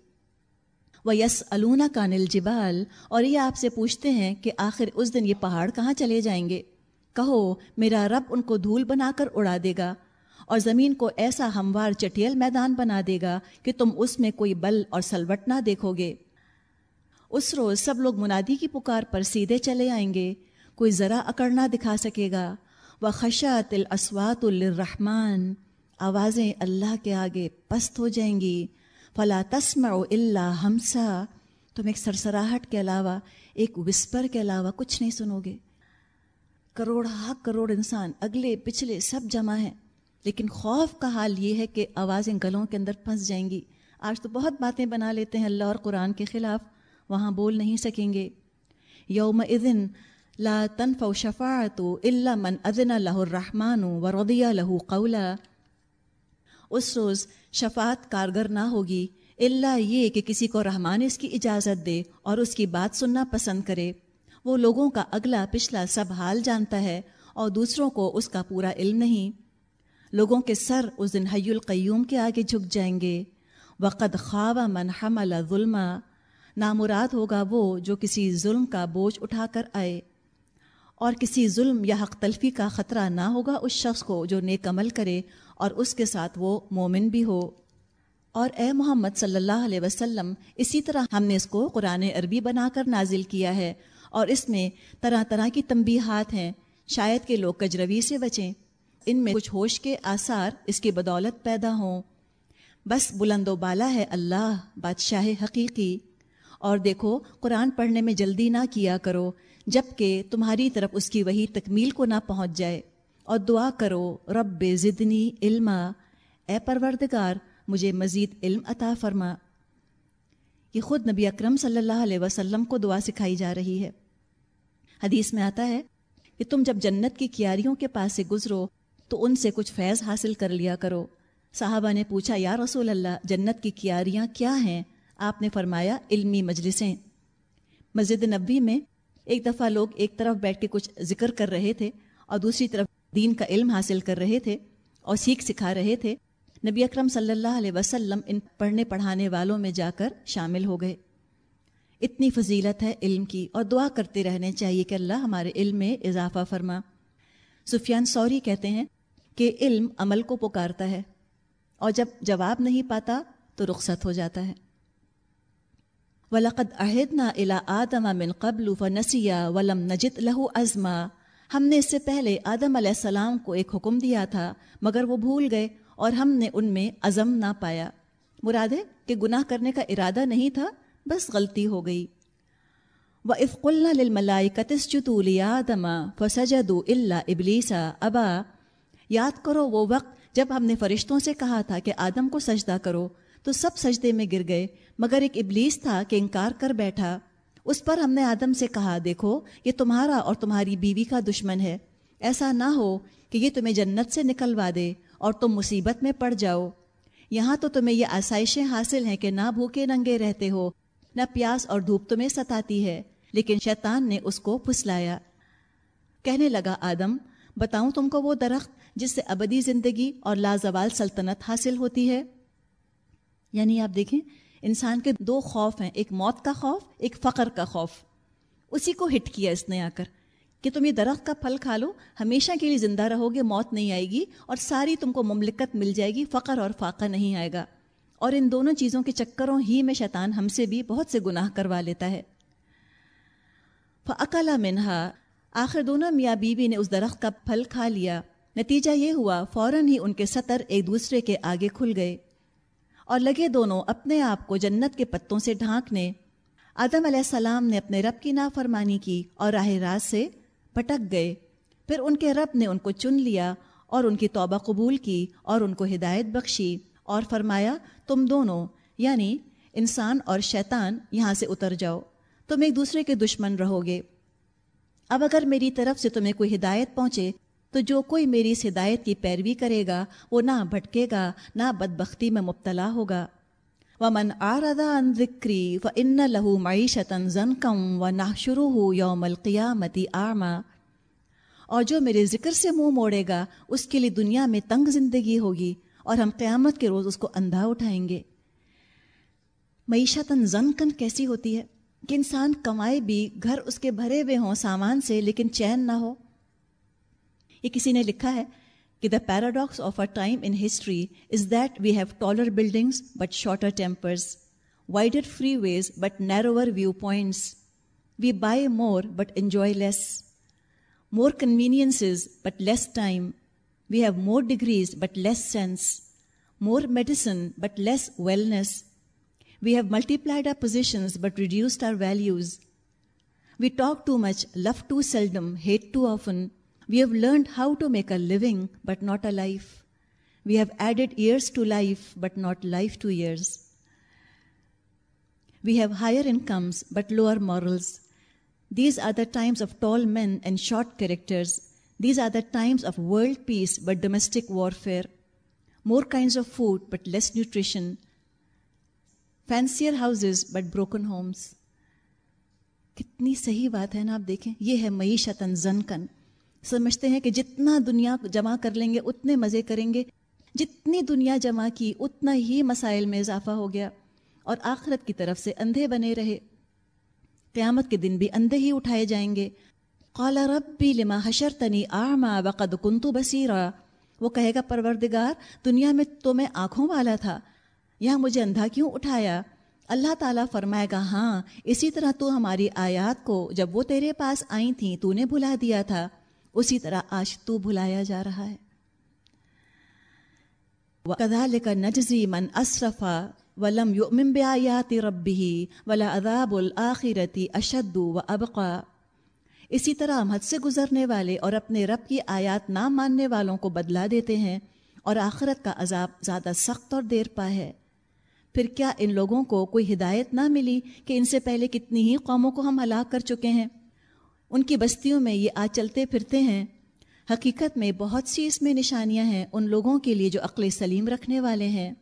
وہ یس النا کانل جبال اور یہ آپ سے پوچھتے ہیں کہ آخر اس دن یہ پہاڑ کہاں چلے جائیں گے کہو میرا رب ان کو دھول بنا کر اڑا دے گا اور زمین کو ایسا ہموار چٹیل میدان بنا دے گا کہ تم اس میں کوئی بل اور سلوٹ نہ دیکھو گے اس روز سب لوگ منادی کی پکار پر سیدھے چلے آئیں گے کوئی ذرا اکڑ نہ دکھا سکے گا آوازیں اللہ کے آگے پست ہو جائیں گی فلا ہمسا تم ایک سرسراہٹ کے علاوہ ایک وسپر کے علاوہ کچھ نہیں سنو گے کروڑ ہاں کروڑ انسان اگلے پچھلے سب جمع ہیں لیکن خوف کا حال یہ ہے کہ آوازیں گلوں کے اندر پھنس جائیں گی آج تو بہت باتیں بنا لیتے ہیں اللہ اور قرآن کے خلاف وہاں بول نہیں سکیں گے یوم اذن لا تنف و شفات اللہ من اذن الرحمٰن و وردیا لہو قولا اس روز شفات کارگر نہ ہوگی اللہ یہ کہ کسی کو رحمان اس کی اجازت دے اور اس کی بات سننا پسند کرے وہ لوگوں کا اگلا پچھلا سب حال جانتا ہے اور دوسروں کو اس کا پورا علم نہیں لوگوں کے سر اس دن حی القیوم کے آگے جھک جائیں گے وقد خواہ من حمل ظلم نامراد ہوگا وہ جو کسی ظلم کا بوجھ اٹھا کر آئے اور کسی ظلم یا حق تلفی کا خطرہ نہ ہوگا اس شخص کو جو نیک عمل کرے اور اس کے ساتھ وہ مومن بھی ہو اور اے محمد صلی اللہ علیہ وسلم اسی طرح ہم نے اس کو قرآن عربی بنا کر نازل کیا ہے اور اس میں طرح طرح کی تنبیہات ہیں شاید کہ لوگ کجروی سے بچیں ان میں کچھ ہوش کے آثار اس کی بدولت پیدا ہوں بس بلند و بالا ہے اللہ بادشاہ حقیقی اور دیکھو قرآن پڑھنے میں جلدی نہ کیا کرو جب کہ تمہاری طرف اس کی وہی تکمیل کو نہ پہنچ جائے اور دعا کرو رب زدنی علما اے پروردگار مجھے مزید علم عطا فرما یہ خود نبی اکرم صلی اللہ علیہ وسلم کو دعا سکھائی جا رہی ہے حدیث میں آتا ہے کہ تم جب جنت کی کیاریوں کے پاس سے گزرو تو ان سے کچھ فیض حاصل کر لیا کرو صحابہ نے پوچھا یا رسول اللہ جنت کی کیاریاں کیا ہیں آپ نے فرمایا علمی مجلسیں مسجد نبی میں ایک دفعہ لوگ ایک طرف بیٹھ کے کچھ ذکر کر رہے تھے اور دوسری طرف دین کا علم حاصل کر رہے تھے اور سیکھ سکھا رہے تھے نبی اکرم صلی اللہ علیہ وسلم ان پڑھنے پڑھانے والوں میں جا کر شامل ہو گئے اتنی فضیلت ہے علم کی اور دعا کرتے رہنے چاہیے کہ اللہ ہمارے علم میں اضافہ فرما سفیان سوری کہتے ہیں کہ علم عمل کو پکارتا ہے اور جب جواب نہیں پاتا تو رخصت ہو جاتا ہے عہد نہ الا امن قبل و نہ ولم نجت لہو ازما ہم نے اس سے پہلے آدم علیہ السلام کو ایک حکم دیا تھا مگر وہ بھول گئے اور ہم نے ان میں عزم نہ پایا مراد ہے کہ گناہ کرنے کا ارادہ نہیں تھا بس غلطی ہو گئی وہ افقلائی قطلی آدما لآدم فسجدوا اللہ ابلیسا ابا یاد کرو وہ وقت جب ہم نے فرشتوں سے کہا تھا کہ آدم کو سجدہ کرو تو سب سجدے میں گر گئے مگر ایک ابلیس تھا کہ انکار کر بیٹھا اس پر ہم نے آدم سے کہا دیکھو یہ تمہارا اور تمہاری بیوی کا دشمن ہے ایسا نہ ہو کہ یہ تمہیں جنت سے نکلوا دے اور تم مصیبت میں پڑ جاؤ یہاں تو تمہیں یہ آسائشیں حاصل ہیں کہ نہ بھوکے ننگے رہتے ہو نہ پیاس اور دھوپ تمہیں ستاتی ہے لیکن شیطان نے اس کو پھسلایا کہنے لگا آدم بتاؤں تم کو وہ درخت جس سے ابدی زندگی اور لازوال سلطنت حاصل ہوتی ہے یعنی آپ دیکھیں انسان کے دو خوف ہیں ایک موت کا خوف ایک فقر کا خوف اسی کو ہٹ کیا اس نے آ کر کہ تم یہ درخت کا پھل کھا لو ہمیشہ کے لیے زندہ رہو گے موت نہیں آئے گی اور ساری تم کو مملکت مل جائے گی فقر اور فاقہ نہیں آئے گا اور ان دونوں چیزوں کے چکروں ہی میں شیطان ہم سے بھی بہت سے گناہ کروا لیتا ہے فعقلا منہا آخر دونوں میاں بیوی نے اس درخت کا پھل کھا لیا نتیجہ یہ ہوا فوراً ہی ان کے سطر ایک دوسرے کے آگے کھل گئے اور لگے دونوں اپنے آپ کو جنت کے پتوں سے ڈھانکنے آدم علیہ السلام نے اپنے رب کی نافرمانی کی اور راہ راست سے پٹک گئے پھر ان کے رب نے ان کو چن لیا اور ان کی توبہ قبول کی اور ان کو ہدایت بخشی اور فرمایا تم دونوں یعنی انسان اور شیطان یہاں سے اتر جاؤ تم ایک دوسرے کے دشمن رہو گے اب اگر میری طرف سے تمہیں کوئی ہدایت پہنچے تو جو کوئی میری اس ہدایت کی پیروی کرے گا وہ نہ بھٹکے گا نہ بدبختی میں مبتلا ہوگا و من آردا ان ذکری و ان معیشت زن کم و نہ شروع ہو یوم القیامتی آرما اور جو میرے ذکر سے منہ موڑے گا اس کے لیے دنیا میں تنگ زندگی ہوگی اور ہم قیامت کے روز اس کو اندھا اٹھائیں گے معیشت ذنقن کیسی ہوتی ہے کہ انسان کمائے بھی گھر اس کے بھرے ہوئے ہوں سامان سے لیکن چین نہ ہو یہ کسی نے لکھا ہے کہ the paradox of our time in history is that we have taller buildings but shorter tempers wider freeways but narrower viewpoints we buy more but enjoy less more conveniences but less time we have more degrees but less sense more medicine but less wellness We have multiplied our positions but reduced our values. We talk too much, love too seldom, hate too often. We have learned how to make a living but not a life. We have added years to life but not life to years. We have higher incomes but lower morals. These are the times of tall men and short characters. These are the times of world peace but domestic warfare. More kinds of food but less nutrition. Fancier but broken homes کتنی صحیح بات ہے نا آپ دیکھیں یہ ہے معیشت زن کن سمجھتے ہیں کہ جتنا دنیا جمع کر لیں گے اتنے مزے کریں گے جتنی دنیا جمع کی اتنا ہی مسائل میں اضافہ ہو گیا اور آخرت کی طرف سے اندھے بنے رہے قیامت کے دن بھی اندھے ہی اٹھائے جائیں گے وقد رب بصیرا وہ کہے گا پروردگار دنیا میں تو میں آنکھوں والا تھا یہاں مجھے اندھا کیوں اٹھایا اللہ تعالیٰ فرمائے گا ہاں اسی طرح تو ہماری آیات کو جب وہ تیرے پاس آئیں تھیں تو نے بھلا دیا تھا اسی طرح آج تو بھلایا جا رہا ہے نجزی من اصرفا ولم یؤمن ولمبیاتی ربی ولا عذاب الآخرتی اشد و ابقا اسی طرح ہم حد سے گزرنے والے اور اپنے رب کی آیات نہ ماننے والوں کو بدلا دیتے ہیں اور آخرت کا عذاب زیادہ سخت اور دیر پا ہے پھر کیا ان لوگوں کو کوئی ہدایت نہ ملی کہ ان سے پہلے کتنی ہی قوموں کو ہم ہلاک کر چکے ہیں ان کی بستیوں میں یہ آج چلتے پھرتے ہیں حقیقت میں بہت سی اس میں نشانیاں ہیں ان لوگوں کے لیے جو عقل سلیم رکھنے والے ہیں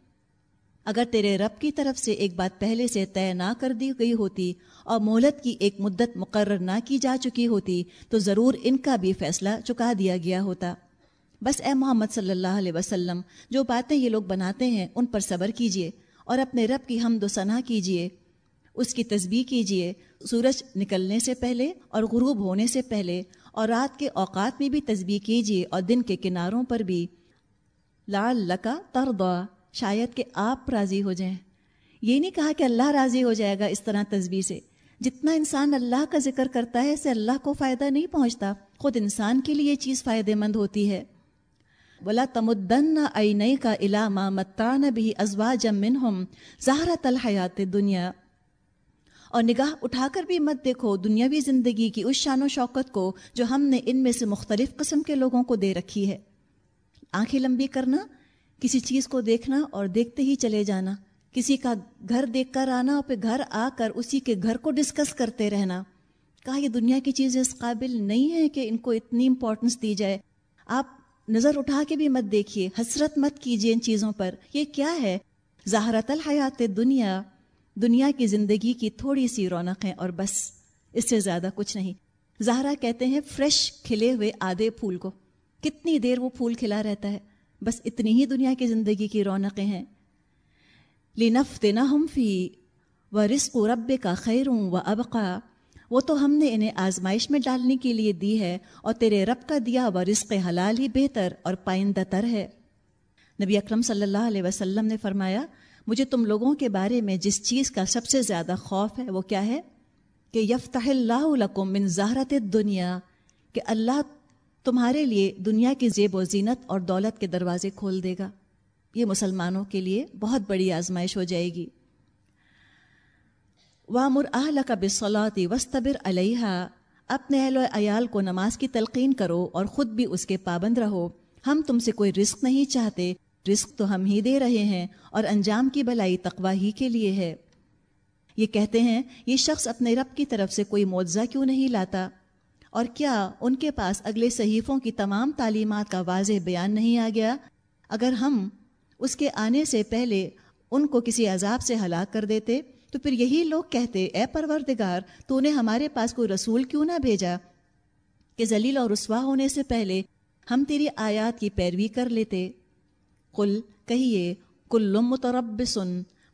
اگر تیرے رب کی طرف سے ایک بات پہلے سے طے نہ کر دی گئی ہوتی اور مہلت کی ایک مدت مقرر نہ کی جا چکی ہوتی تو ضرور ان کا بھی فیصلہ چکا دیا گیا ہوتا بس اے محمد صلی اللہ علیہ وسلم جو باتیں یہ لوگ بناتے ہیں ان پر صبر کیجیے اور اپنے رب کی حمد و ثنا کیجیے اس کی تسبیح کیجیے سورج نکلنے سے پہلے اور غروب ہونے سے پہلے اور رات کے اوقات میں بھی تسبیح کیجیے اور دن کے کناروں پر بھی لال لکا تر شاید کہ آپ راضی ہو جائیں یہ نہیں کہا کہ اللہ راضی ہو جائے گا اس طرح تسبیح سے جتنا انسان اللہ کا ذکر کرتا ہے اسے اللہ کو فائدہ نہیں پہنچتا خود انسان کے لیے یہ چیز فائدہ مند ہوتی ہے ولا تمدن عینئی کا علامہ بھی ازوا جمن دنیا اور نگاہ اٹھا کر بھی مت دیکھو دنیاوی زندگی کی اس شان و شوکت کو جو ہم نے ان میں سے مختلف قسم کے لوگوں کو دے رکھی ہے آنکھیں لمبی کرنا کسی چیز کو دیکھنا اور دیکھتے ہی چلے جانا کسی کا گھر دیکھ کر آنا اور پھر گھر آ کر اسی کے گھر کو ڈسکس کرتے رہنا کہا یہ دنیا کی چیزیں اس قابل نہیں ہے کہ ان کو اتنی امپورٹنس دی جائے آپ نظر اٹھا کے بھی مت دیکھیے حسرت مت کیجیے ان چیزوں پر یہ کیا ہے زہرت الحیات حیات دنیا دنیا کی زندگی کی تھوڑی سی رونقیں اور بس اس سے زیادہ کچھ نہیں زہرا کہتے ہیں فریش کھلے ہوئے آدھے پھول کو کتنی دیر وہ پھول کھلا رہتا ہے بس اتنی ہی دنیا کی زندگی کی رونقیں ہیں لینف دینا ہم فی و رسق و رب کا خیروں و ابقا وہ تو ہم نے انہیں آزمائش میں ڈالنے کے لیے دی ہے اور تیرے رب کا دیا ہوا رزق حلال ہی بہتر اور پائندہ تر ہے نبی اکرم صلی اللہ علیہ وسلم نے فرمایا مجھے تم لوگوں کے بارے میں جس چیز کا سب سے زیادہ خوف ہے وہ کیا ہے کہ اللہ لکم من زہرت دنیا کہ اللہ تمہارے لیے دنیا کی زیب و زینت اور دولت کے دروازے کھول دے گا یہ مسلمانوں کے لیے بہت بڑی آزمائش ہو جائے گی اہل کا صلا وسطبر علیہ اپنے اہل عیال کو نماز کی تلقین کرو اور خود بھی اس کے پابند رہو ہم تم سے کوئی رزق نہیں چاہتے رزق تو ہم ہی دے رہے ہیں اور انجام کی بلائی تقوا ہی کے لیے ہے یہ کہتے ہیں یہ شخص اپنے رب کی طرف سے کوئی معوضہ کیوں نہیں لاتا اور کیا ان کے پاس اگلے صحیفوں کی تمام تعلیمات کا واضح بیان نہیں آ گیا اگر ہم اس کے آنے سے پہلے ان کو کسی عذاب سے ہلاک کر دیتے تو پھر یہی لوگ کہتے اے پروردگار تو نے ہمارے پاس کوئی رسول کیوں نہ بھیجا کہ ذلیل اور رسوا ہونے سے پہلے ہم تیری آیات کی پیروی کر لیتے کل کہیے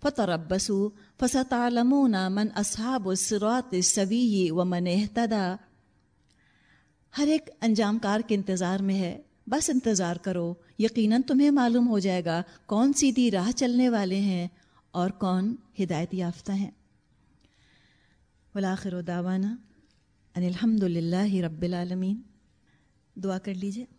فتربسو سالما من اصحاب روت سوی و من احتدا ہر ایک انجام کار کے انتظار میں ہے بس انتظار کرو یقیناً تمہیں معلوم ہو جائے گا کون سیدھی راہ چلنے والے ہیں اور کون ہدایت یافتہ ہیں ولاخر و داوانہ الحمد للہ رب العالمین دعا کر لیجیے